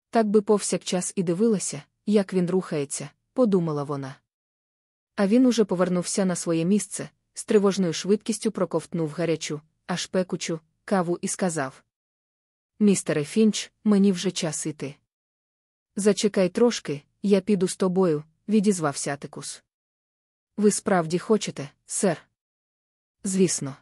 Так би повсякчас і дивилася, як він рухається, подумала вона. А він уже повернувся на своє місце, з тривожною швидкістю проковтнув гарячу, аж пекучу, каву і сказав: Містере Фінч, мені вже час іти. Зачекай трошки, я піду з тобою, відізвався Атикус. Ви справді хочете, сер? Звісно.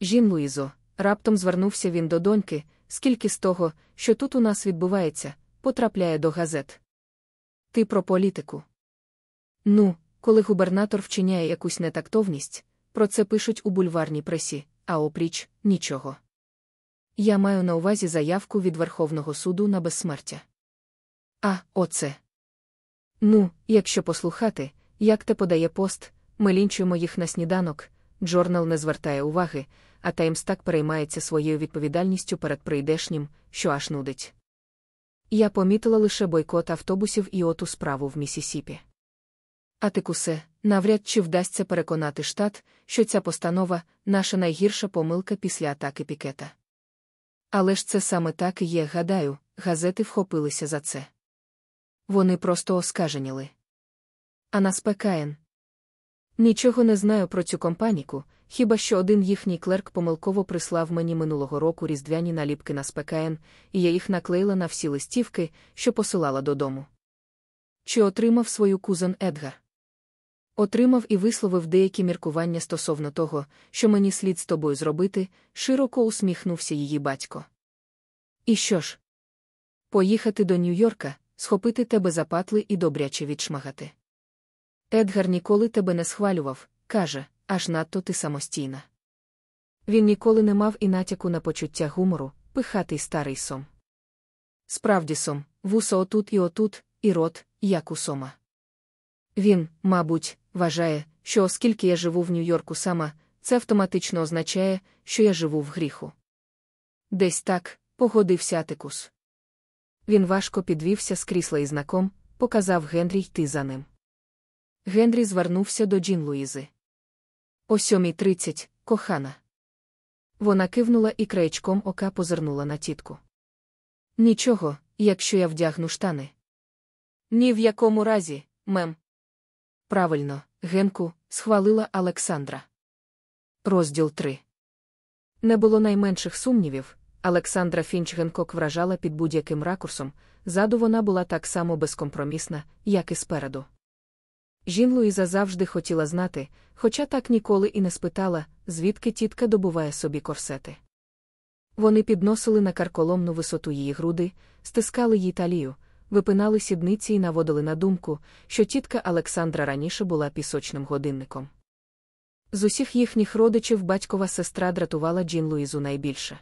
Жін Луїзо, раптом звернувся він до доньки, скільки з того, що тут у нас відбувається, потрапляє до газет. Ти про політику. Ну, коли губернатор вчиняє якусь нетактовність, про це пишуть у бульварній пресі, а опріч нічого. Я маю на увазі заявку від Верховного суду на безсмертя. А, оце. Ну, якщо послухати, як те подає пост, ми лінчуємо їх на сніданок, джорнал не звертає уваги, а Таймс так переймається своєю відповідальністю перед прийдешнім, що аж нудить. Я помітила лише бойкот автобусів і оту справу в Місісіпі. А тикусе, навряд чи вдасться переконати штат, що ця постанова наша найгірша помилка після атаки пікета. Але ж це саме так і є, гадаю, газети вхопилися за це. Вони просто оскаженіли. А нас ПКН. Нічого не знаю про цю компаніку, хіба що один їхній клерк помилково прислав мені минулого року різдвяні наліпки на СПКН, і я їх наклеїла на всі листівки, що посилала додому. Чи отримав свою кузен Едгар? Отримав і висловив деякі міркування стосовно того, що мені слід з тобою зробити, широко усміхнувся її батько. І що ж? Поїхати до Нью-Йорка, схопити тебе за патли і добряче відшмагати. Едгар ніколи тебе не схвалював, каже, аж надто ти самостійна. Він ніколи не мав і натяку на почуття гумору, пихатий старий сом. Справді сом, вуса отут і отут, і рот, як у сома. Він, мабуть, вважає, що оскільки я живу в Нью-Йорку сама, це автоматично означає, що я живу в гріху. Десь так, погодився Атикус. Він важко підвівся з крісла і знаком, показав Генрі йти за ним. Генрі звернувся до Джін Луїзи. О сьомій тридцять, кохана. Вона кивнула і краєчком ока позирнула на тітку. Нічого, якщо я вдягну штани. Ні в якому разі, мем. Правильно, Генку, схвалила Олександра. Розділ 3. Не було найменших сумнівів. Олександра Фінч Генкок вражала під будь-яким ракурсом, ззаду вона була так само безкомпромісна, як і спереду. Жін Луїза завжди хотіла знати, хоча так ніколи і не спитала, звідки тітка добуває собі корсети. Вони підносили на карколомну висоту її груди, стискали їй талію, випинали сідниці і наводили на думку, що тітка Олександра раніше була пісочним годинником. З усіх їхніх родичів батькова сестра дратувала Джін Луїзу найбільше.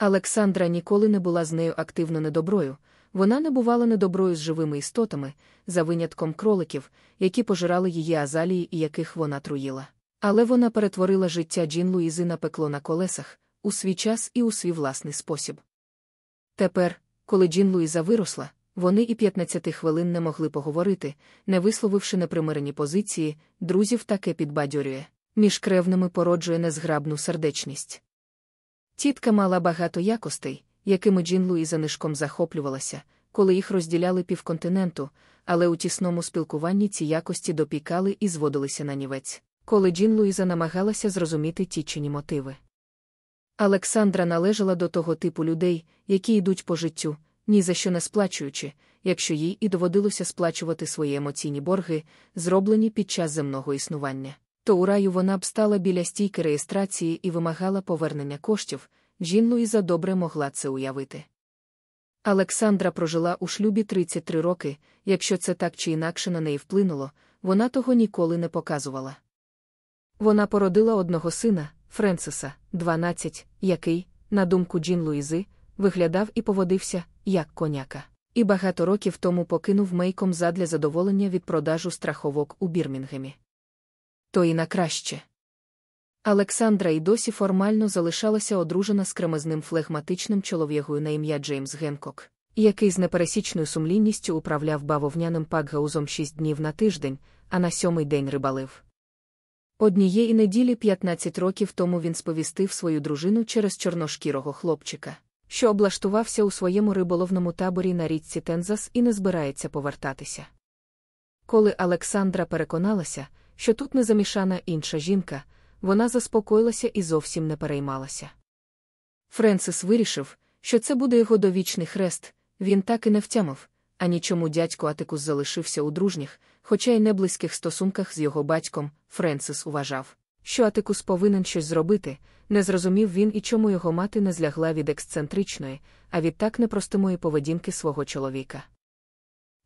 Олександра ніколи не була з нею активно недоброю, вона не бувала недоброю з живими істотами, за винятком кроликів, які пожирали її азалії і яких вона труїла. Але вона перетворила життя Джін Луїзи на пекло на колесах, у свій час і у свій власний спосіб. Тепер, коли Джін Луїза виросла, вони і 15 хвилин не могли поговорити, не висловивши непримирені позиції, друзів таке підбадьорює, між кревними породжує незграбну сердечність. Тітка мала багато якостей, якими Джін Луїза нишком захоплювалася, коли їх розділяли півконтиненту, але у тісному спілкуванні ці якості допікали і зводилися на нівець, коли Джін Луїза намагалася зрозуміти тічені мотиви. Олександра належала до того типу людей, які йдуть по життю, ні за що не сплачуючи, якщо їй і доводилося сплачувати свої емоційні борги, зроблені під час земного існування. То у раю вона б стала біля стійки реєстрації і вимагала повернення коштів, Жін Луїза добре могла це уявити. Олександра прожила у шлюбі 33 роки, якщо це так чи інакше на неї вплинуло, вона того ніколи не показувала. Вона породила одного сина, Френсиса, 12, який, на думку Джін Луїзи, виглядав і поводився, як коняка, і багато років тому покинув мейком задля задоволення від продажу страховок у Бірмінгемі. То і на краще. Олександра й досі формально залишалася одружена з кремезним флегматичним чолов'ягою на ім'я Джеймс Генкок, який з непересічною сумлінністю управляв бавовняним пакгаузом шість днів на тиждень, а на сьомий день рибалив. Однієї неділі 15 років тому він сповістив свою дружину через чорношкірого хлопчика, що облаштувався у своєму риболовному таборі на річці Тензас і не збирається повертатися. Коли Олександра переконалася, що тут не замішана інша жінка, вона заспокоїлася і зовсім не переймалася. Френсис вирішив, що це буде його довічний хрест, він так і не втямив, а нічому дядько Атикус залишився у дружніх, хоча й неблизьких стосунках з його батьком, Френсис уважав, що Атикус повинен щось зробити, не зрозумів він і чому його мати не злягла від ексцентричної, а відтак непростимої поведінки свого чоловіка.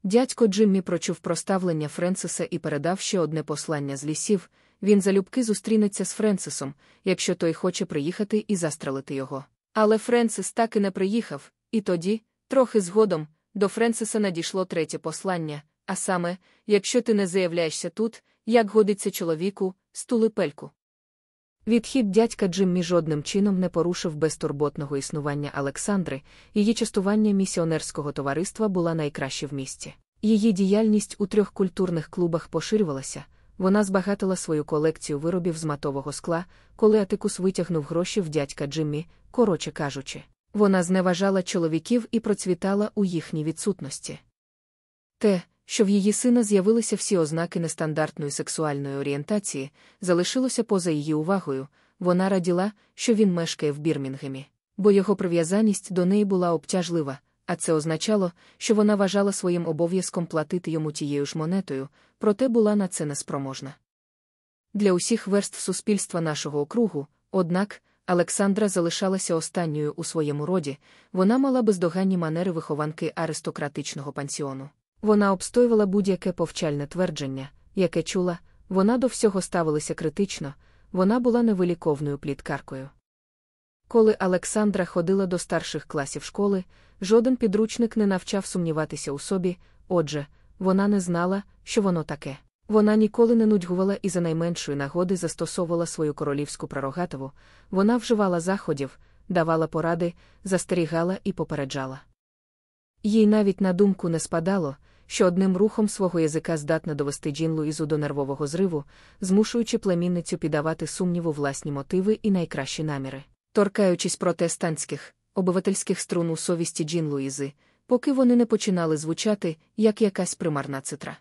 Дядько Джиммі прочув проставлення Френсиса і передав ще одне послання з лісів він залюбки зустрінеться з Френсисом, якщо той хоче приїхати і застрелити його. Але Френсис так і не приїхав, і тоді, трохи згодом, до Френсиса надійшло третє послання, а саме, якщо ти не заявляєшся тут, як годиться чоловіку, стули пельку. Відхід дядька Джиммі жодним чином не порушив безтурботного існування Олександри, її частування місіонерського товариства була найкраще в місті. Її діяльність у трьох культурних клубах поширювалася, вона збагатила свою колекцію виробів з матового скла, коли Атикус витягнув гроші в дядька Джиммі, коротше кажучи. Вона зневажала чоловіків і процвітала у їхній відсутності. Те, що в її сина з'явилися всі ознаки нестандартної сексуальної орієнтації, залишилося поза її увагою, вона раділа, що він мешкає в Бірмінгемі, бо його прив'язаність до неї була обтяжлива, а це означало, що вона вважала своїм обов'язком платити йому тією ж монетою, проте була на це неспроможна. Для усіх верств суспільства нашого округу, однак, Олександра залишалася останньою у своєму роді, вона мала бездоганні манери вихованки аристократичного пансіону. Вона обстоювала будь-яке повчальне твердження, яке чула, вона до всього ставилася критично, вона була невиліковною пліткаркою. Коли Олександра ходила до старших класів школи, жоден підручник не навчав сумніватися у собі, отже, вона не знала, що воно таке. Вона ніколи не нудьгувала і за найменшої нагоди застосовувала свою королівську прерогативу, вона вживала заходів, давала поради, застерігала і попереджала. Їй навіть на думку не спадало, що одним рухом свого язика здатна довести Джін Луїзу до нервового зриву, змушуючи племінницю піддавати сумніву власні мотиви і найкращі наміри, торкаючись протестантських, обивательських струн у совісті Джін Луїзи, поки вони не починали звучати, як якась примарна цитра.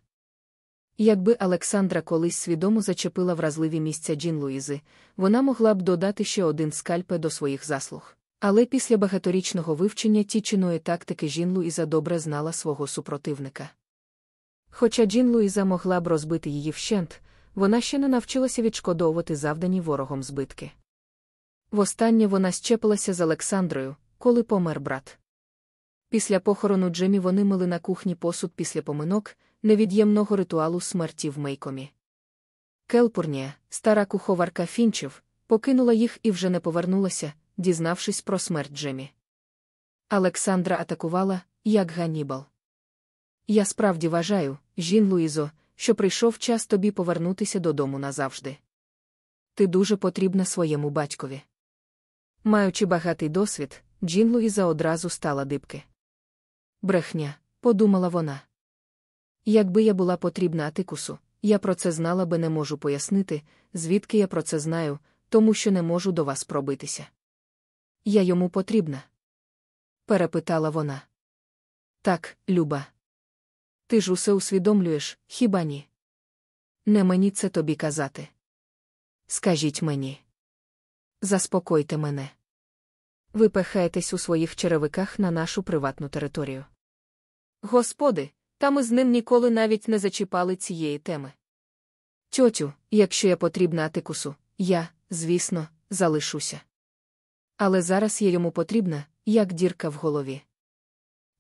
Якби Олександра колись свідомо зачепила вразливі місця Джін Луїзи, вона могла б додати ще один скальпе до своїх заслуг. Але після багаторічного вивчення тічиної тактики Джін Луїза добре знала свого супротивника. Хоча Джін Луїза могла б розбити її вщент, вона ще не навчилася відшкодовувати завдані ворогом збитки. Востаннє вона щепилася з Олександрою, коли помер брат. Після похорону Джимі вони мили на кухні посуд після поминок, невід'ємного ритуалу смерті в Мейкомі. Келпурнія, стара куховарка Фінчев, покинула їх і вже не повернулася, дізнавшись про смерть Джемі. Олександра атакувала, як Ганнібал. Я справді вважаю, жін Луїзо, що прийшов час тобі повернутися додому назавжди. Ти дуже потрібна своєму батькові. Маючи багатий досвід, Джін Луїза одразу стала дибки. Брехня, подумала вона. Якби я була потрібна Атикусу, я про це знала би не можу пояснити, звідки я про це знаю, тому що не можу до вас пробитися. Я йому потрібна? перепитала вона. Так, Люба. Ти ж усе усвідомлюєш, хіба ні? Не мені це тобі казати. Скажіть мені. Заспокойте мене. Ви пехаєтесь у своїх черевиках на нашу приватну територію. Господи, та ми з ним ніколи навіть не зачіпали цієї теми. Тьотю, якщо я потрібна Атикусу, я, звісно, залишуся. Але зараз я йому потрібна, як дірка в голові.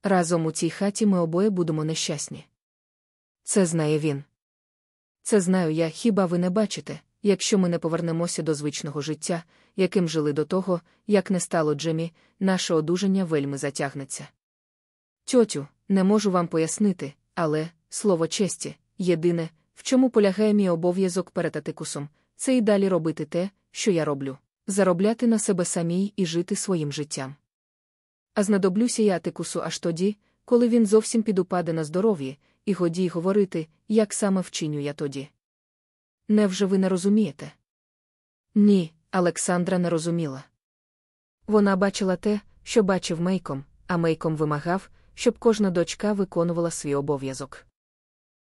Разом у цій хаті ми обоє будемо нещасні. Це знає він. Це знаю я, хіба ви не бачите, якщо ми не повернемося до звичного життя, яким жили до того, як не стало Джемі, наше одужання вельми затягнеться. Тьотю, не можу вам пояснити, але, слово честі, єдине, в чому полягає мій обов'язок перед Атикусом, це і далі робити те, що я роблю заробляти на себе самій і жити своїм життям. А знадоблюся я Атикусу аж тоді, коли він зовсім підупаде на здоров'ї, і годі й говорити, як саме вчиню я тоді. Невже ви не розумієте? Ні, Олександра не розуміла. Вона бачила те, що бачив Мейком, а Мейком вимагав, щоб кожна дочка виконувала свій обов'язок.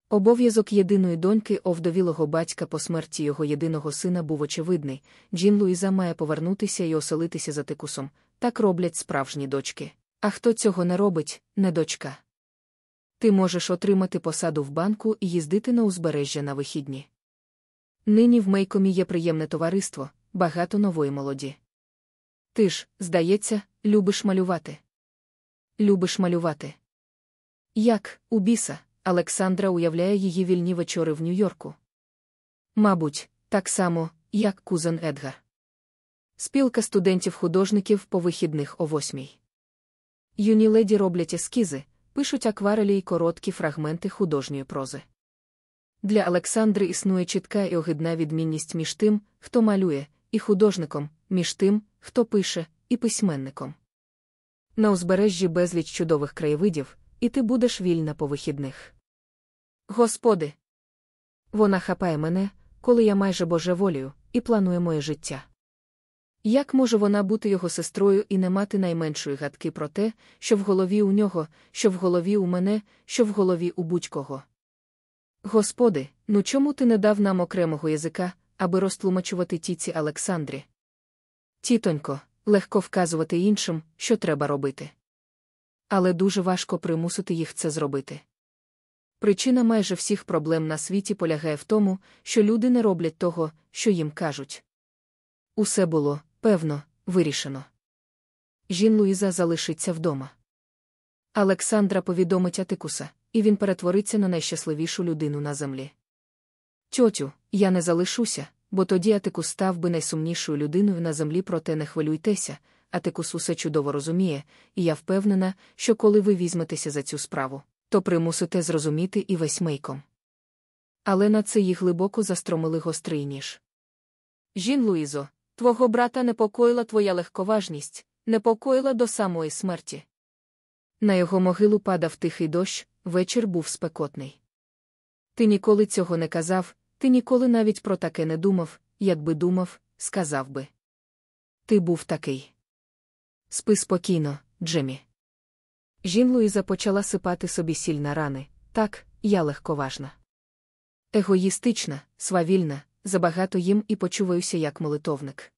Обов'язок єдиної доньки овдовілого батька по смерті його єдиного сина був очевидний Джін Луїза має повернутися і оселитися за тикусом. Так роблять справжні дочки. А хто цього не робить, не дочка. Ти можеш отримати посаду в банку і їздити на узбережжя на вихідні. Нині в Мейкомі є приємне товариство, багато нової молоді. Ти ж, здається, любиш малювати. Любиш малювати. Як, у біса, Олександра уявляє її вільні вечори в Нью-Йорку. Мабуть, так само, як кузен Едгар. Спілка студентів-художників по вихідних о восьмій. Юні леді роблять ескізи, пишуть акварелі й короткі фрагменти художньої прози. Для Олександри існує чітка і огидна відмінність між тим, хто малює, і художником, між тим, хто пише, і письменником. На узбережжі безліч чудових краєвидів, і ти будеш вільна по вихідних. Господи! Вона хапає мене, коли я майже божеволію, і планує моє життя. Як може вона бути його сестрою і не мати найменшої гадки про те, що в голові у нього, що в голові у мене, що в голові у будь-кого? Господи, ну чому ти не дав нам окремого язика, аби розтлумачувати тіці Олександрі? Тітонько, легко вказувати іншим, що треба робити. Але дуже важко примусити їх це зробити. Причина майже всіх проблем на світі полягає в тому, що люди не роблять того, що їм кажуть. Усе було, певно, вирішено. Жін Луїза залишиться вдома. Олександра повідомить Атикуса, і він перетвориться на найщасливішу людину на землі. Тьотю, я не залишуся, бо тоді Атикус став би найсумнішою людиною на землі, проте не хвилюйтеся. Атикус усе чудово розуміє, і я впевнена, що коли ви візьметеся за цю справу, то примусите зрозуміти і весь мейком. Але на це їх глибоко застромили гострий ніж. Жін Луїзо, твого брата непокоїла твоя легковажність, непокоїла до самої смерті. На його могилу падав тихий дощ, вечір був спекотний. Ти ніколи цього не казав, ти ніколи навіть про таке не думав, якби думав, сказав би. Ти був такий. Спи спокійно, Джемі. Жін Луїза почала сипати собі сіль на рани. Так, я легковажна. Егоїстична, свавільна, забагато їм і почуваюся як молитовник.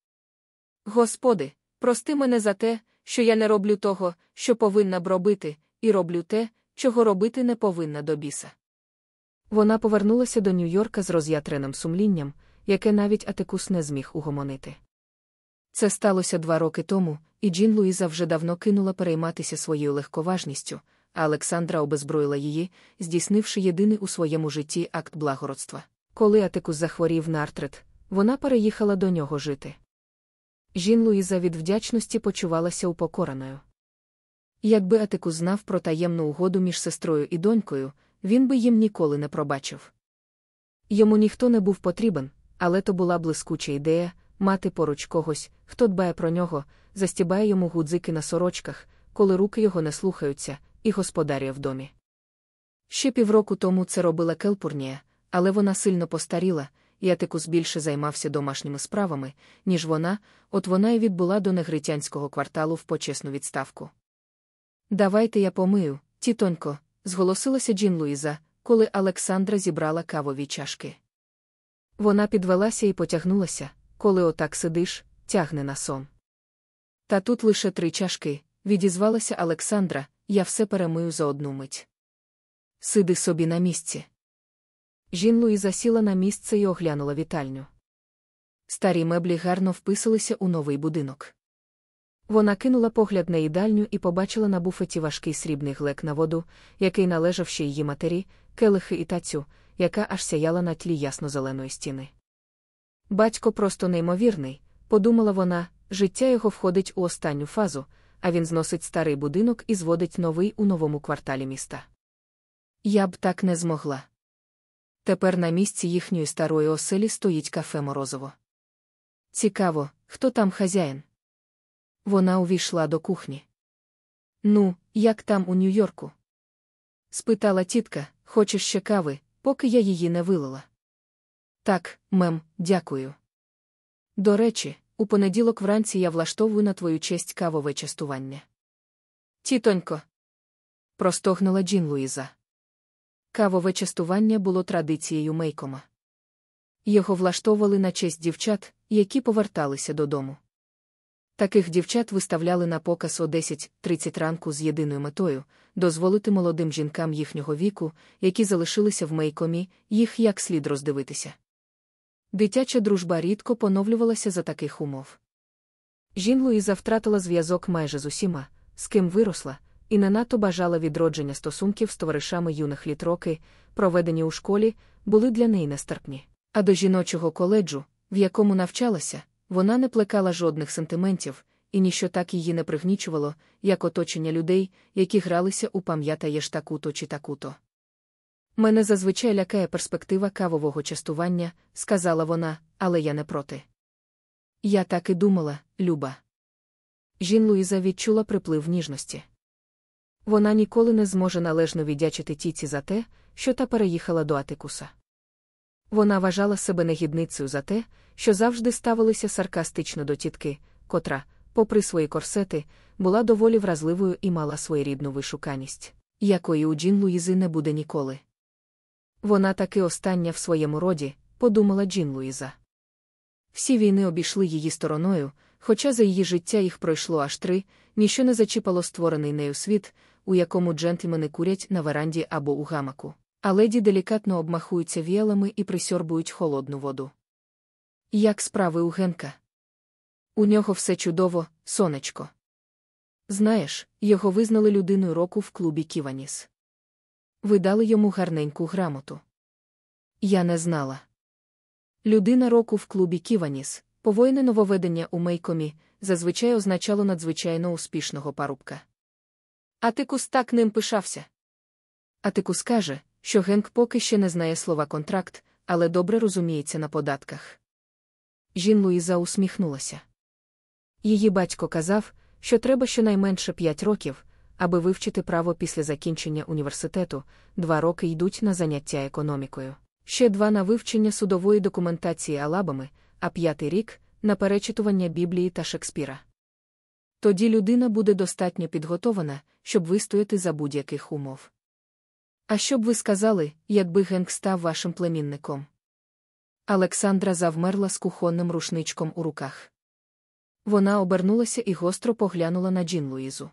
Господи, прости мене за те, що я не роблю того, що повинна б робити, і роблю те, чого робити не повинна до біса. Вона повернулася до Нью-Йорка з роз'ятреним сумлінням, яке навіть Атикус не зміг угомонити. Це сталося два роки тому, і Джін Луїза вже давно кинула перейматися своєю легковажністю, а Олександра обезброїла її, здійснивши єдиний у своєму житті акт благородства. Коли Атикус захворів на артрит, вона переїхала до нього жити. Жін Луїза від вдячності почувалася упокораною. Якби Атикус знав про таємну угоду між сестрою і донькою, він би їм ніколи не пробачив. Йому ніхто не був потрібен, але то була блискуча ідея мати поруч когось, хто дбає про нього, застібає йому гудзики на сорочках, коли руки його не слухаються, і господарює в домі. Ще півроку тому це робила Келпурнія, але вона сильно постаріла, і Атикус більше займався домашніми справами, ніж вона, от вона й відбула до негритянського кварталу в почесну відставку. Давайте я помию, тітонько, зголосилася Джін Луїза, коли Олександра зібрала кавові чашки. Вона підвелася і потягнулася, коли отак сидиш, тягне на сон. Та тут лише три чашки, відізвалася Олександра, я все перемию за одну мить. Сиди собі на місці. Жін Луїза сіла на місце і оглянула вітальню. Старі меблі гарно вписалися у новий будинок. Вона кинула погляд на їдальню і побачила на буфеті важкий срібний глек на воду, який належав ще її матері, келихи і тацю, яка аж сяяла на тлі ясно-зеленої стіни. Батько просто неймовірний, подумала вона, життя його входить у останню фазу, а він зносить старий будинок і зводить новий у новому кварталі міста. Я б так не змогла. Тепер на місці їхньої старої оселі стоїть кафе Морозово. Цікаво, хто там хазяїн. Вона увійшла до кухні. Ну, як там у Нью-Йорку? спитала тітка, хочеш ще кави, поки я її не вилила. Так, мем, дякую. До речі, у понеділок вранці я влаштовую на твою честь кавове частування. Тітонько. простогнула Джін Луїза. Кавове частування було традицією Мейкома. Його влаштовували на честь дівчат, які поверталися додому. Таких дівчат виставляли на показ о 10-30 ранку з єдиною метою дозволити молодим жінкам їхнього віку, які залишилися в Мейкомі, їх як слід роздивитися. Дитяча дружба рідко поновлювалася за таких умов. Жін Луїза втратила зв'язок майже з усіма, з ким виросла, і не надто бажала відродження стосунків з товаришами юних літ роки, проведені у школі, були для неї нестерпні. А до жіночого коледжу, в якому навчалася, вона не плекала жодних сентиментів, і ніщо так її не пригнічувало, як оточення людей, які гралися у пам'ятаєш таку-то чи таку-то. Мене зазвичай лякає перспектива кавового частування, сказала вона, але я не проти. Я так і думала, Люба. Жін Луїза відчула приплив ніжності. Вона ніколи не зможе належно віддячити тіці за те, що та переїхала до Атикуса. Вона вважала себе негідницею за те, що завжди ставилися саркастично до тітки, котра, попри свої корсети, була доволі вразливою і мала своєрідну вишуканість, якої у Джін Луїзи не буде ніколи. Вона таки остання в своєму роді, подумала Джін Луїза. Всі війни обійшли її стороною, хоча за її життя їх пройшло аж три, ніщо не зачіпало створений нею світ, у якому джентльмени курять на веранді або у гамаку, а леді делікатно обмахуються віялами і присьорбують холодну воду. Як справи у Генка? У нього все чудово, сонечко. Знаєш, його визнали людиною року в клубі Ківаніс. Ви дали йому гарненьку грамоту. Я не знала. Людина року в клубі Ківаніс, повоєне нововведення у Мейкомі, зазвичай означало надзвичайно успішного парубка. Атикус так ним пишався. Атикус каже, що Генк поки ще не знає слова контракт, але добре розуміється на податках. Жін Луїза усміхнулася. Її батько казав, що треба щонайменше п'ять років, аби вивчити право після закінчення університету, два роки йдуть на заняття економікою, ще два на вивчення судової документації алабами, а п'ятий рік на перечитування Біблії та Шекспіра. Тоді людина буде достатньо підготована, щоб вистояти за будь-яких умов. А що б ви сказали, якби Генк став вашим племінником? Олександра завмерла з кухонним рушничком у руках. Вона обернулася і гостро поглянула на Джін Луїзу.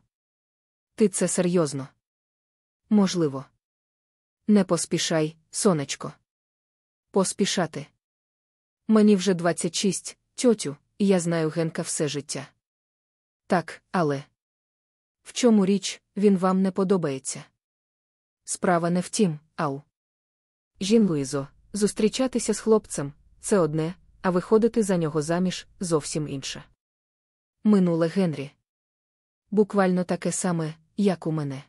Ти це серйозно? Можливо. Не поспішай, сонечко. Поспішати. Мені вже 26, тьотю, і я знаю Генка все життя. Так, але. В чому річ, він вам не подобається? Справа не в тім, ау. Жін Луїзо, зустрічатися з хлопцем це одне, а виходити за нього заміж зовсім інше. Минуле Генрі. Буквально таке саме, як у мене.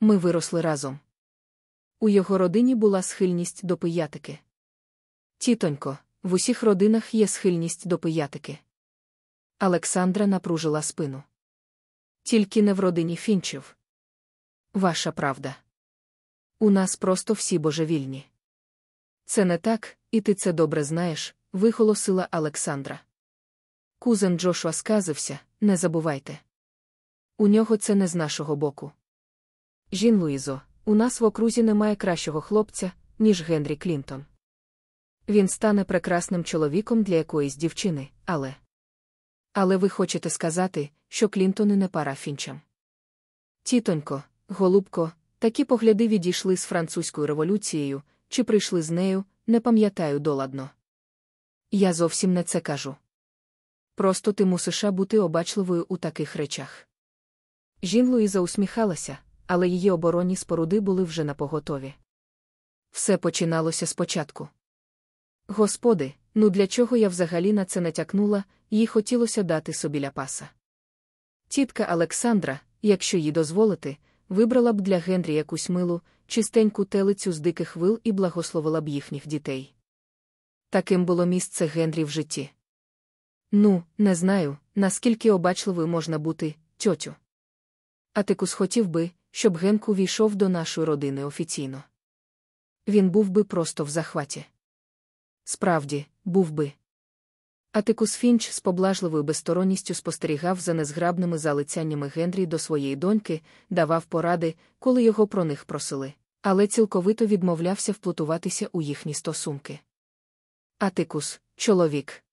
Ми виросли разом. У його родині була схильність до пиятики. Тітонько, в усіх родинах є схильність до пиятики. Олександра напружила спину. Тільки не в родині фінчів. Ваша правда. У нас просто всі божевільні. Це не так, і ти це добре знаєш, виголосила Олександра. Кузен Джошуа сказився, не забувайте. У нього це не з нашого боку. Жін Луїзо, у нас в окрузі немає кращого хлопця, ніж Генрі Клінтон. Він стане прекрасним чоловіком для якоїсь дівчини, але. Але ви хочете сказати, що Клінтони не пара фінчам. Тітонько, голубко, такі погляди відійшли з французькою революцією, чи прийшли з нею, не пам'ятаю доладно. Я зовсім не це кажу. Просто ти мусиш бути обачливою у таких речах. Жін Луїза усміхалася, але її оборонні споруди були вже напоготові. Все починалося спочатку. Господи, ну для чого я взагалі на це натякнула, їй хотілося дати собі ляпаса. Тітка Олександра, якщо їй дозволити, вибрала б для Генрі якусь милу, чистеньку телицю з диких вил і благословила б їхніх дітей. Таким було місце Генрі в житті. Ну, не знаю, наскільки обачливою можна бути, тьотю. Атикус хотів би, щоб Генк увійшов до нашої родини офіційно. Він був би просто в захваті. Справді, був би. Атикус Фінч з поблажливою безсторонністю спостерігав за незграбними залицяннями Генрі до своєї доньки, давав поради, коли його про них просили, але цілковито відмовлявся вплутуватися у їхні стосунки. Атикус, чоловік.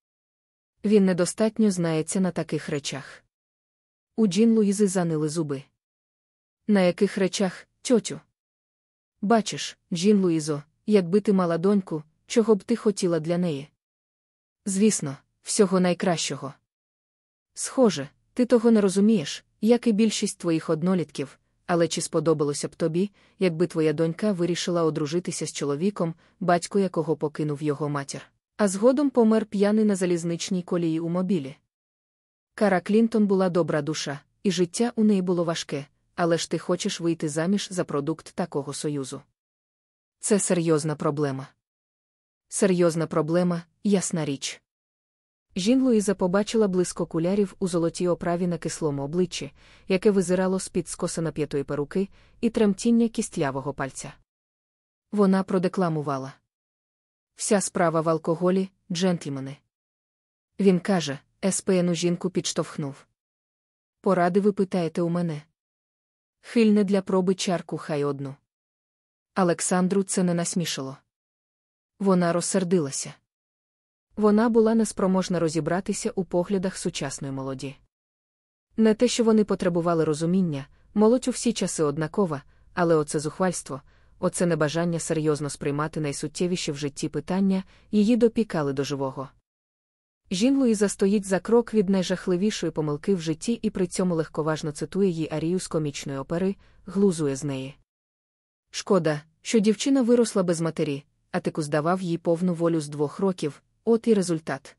Він недостатньо знається на таких речах. У Джін Луїзи занили зуби. На яких речах, тьотю? Бачиш, Джін Луїзо, якби ти мала доньку, чого б ти хотіла для неї? Звісно, всього найкращого. Схоже, ти того не розумієш, як і більшість твоїх однолітків, але чи сподобалося б тобі, якби твоя донька вирішила одружитися з чоловіком, батько якого покинув його матір, а згодом помер п'яний на залізничній колії у мобілі? Кара Клінтон була добра душа, і життя у неї було важке, але ж ти хочеш вийти заміж за продукт такого союзу. Це серйозна проблема. Серйозна проблема, ясна річ. Жін Луїза побачила блиск окулярів у золотій оправі на кислому обличчі, яке визирало з-під скоса нап'ятої перуки, і тремтіння кістлявого пальця. Вона продекламувала. Вся справа в алкоголі, джентльмени. Він каже, СПНу жінку підштовхнув. Поради ви питаєте у мене. Хильне для проби чарку хай одну. Олександру це не насмішило. Вона розсердилася. Вона була неспроможна розібратися у поглядах сучасної молоді. Не те, що вони потребували розуміння, молодь у всі часи однакова, але оце зухвальство, оце небажання серйозно сприймати найсуттєвіші в житті питання, її допікали до живого. Жін Луїза стоїть за крок від найжахливішої помилки в житті і при цьому легковажно цитує їй арію з комічної опери, глузує з неї. Шкода, що дівчина виросла без матері, Атикус здавав їй повну волю з двох років, от і результат.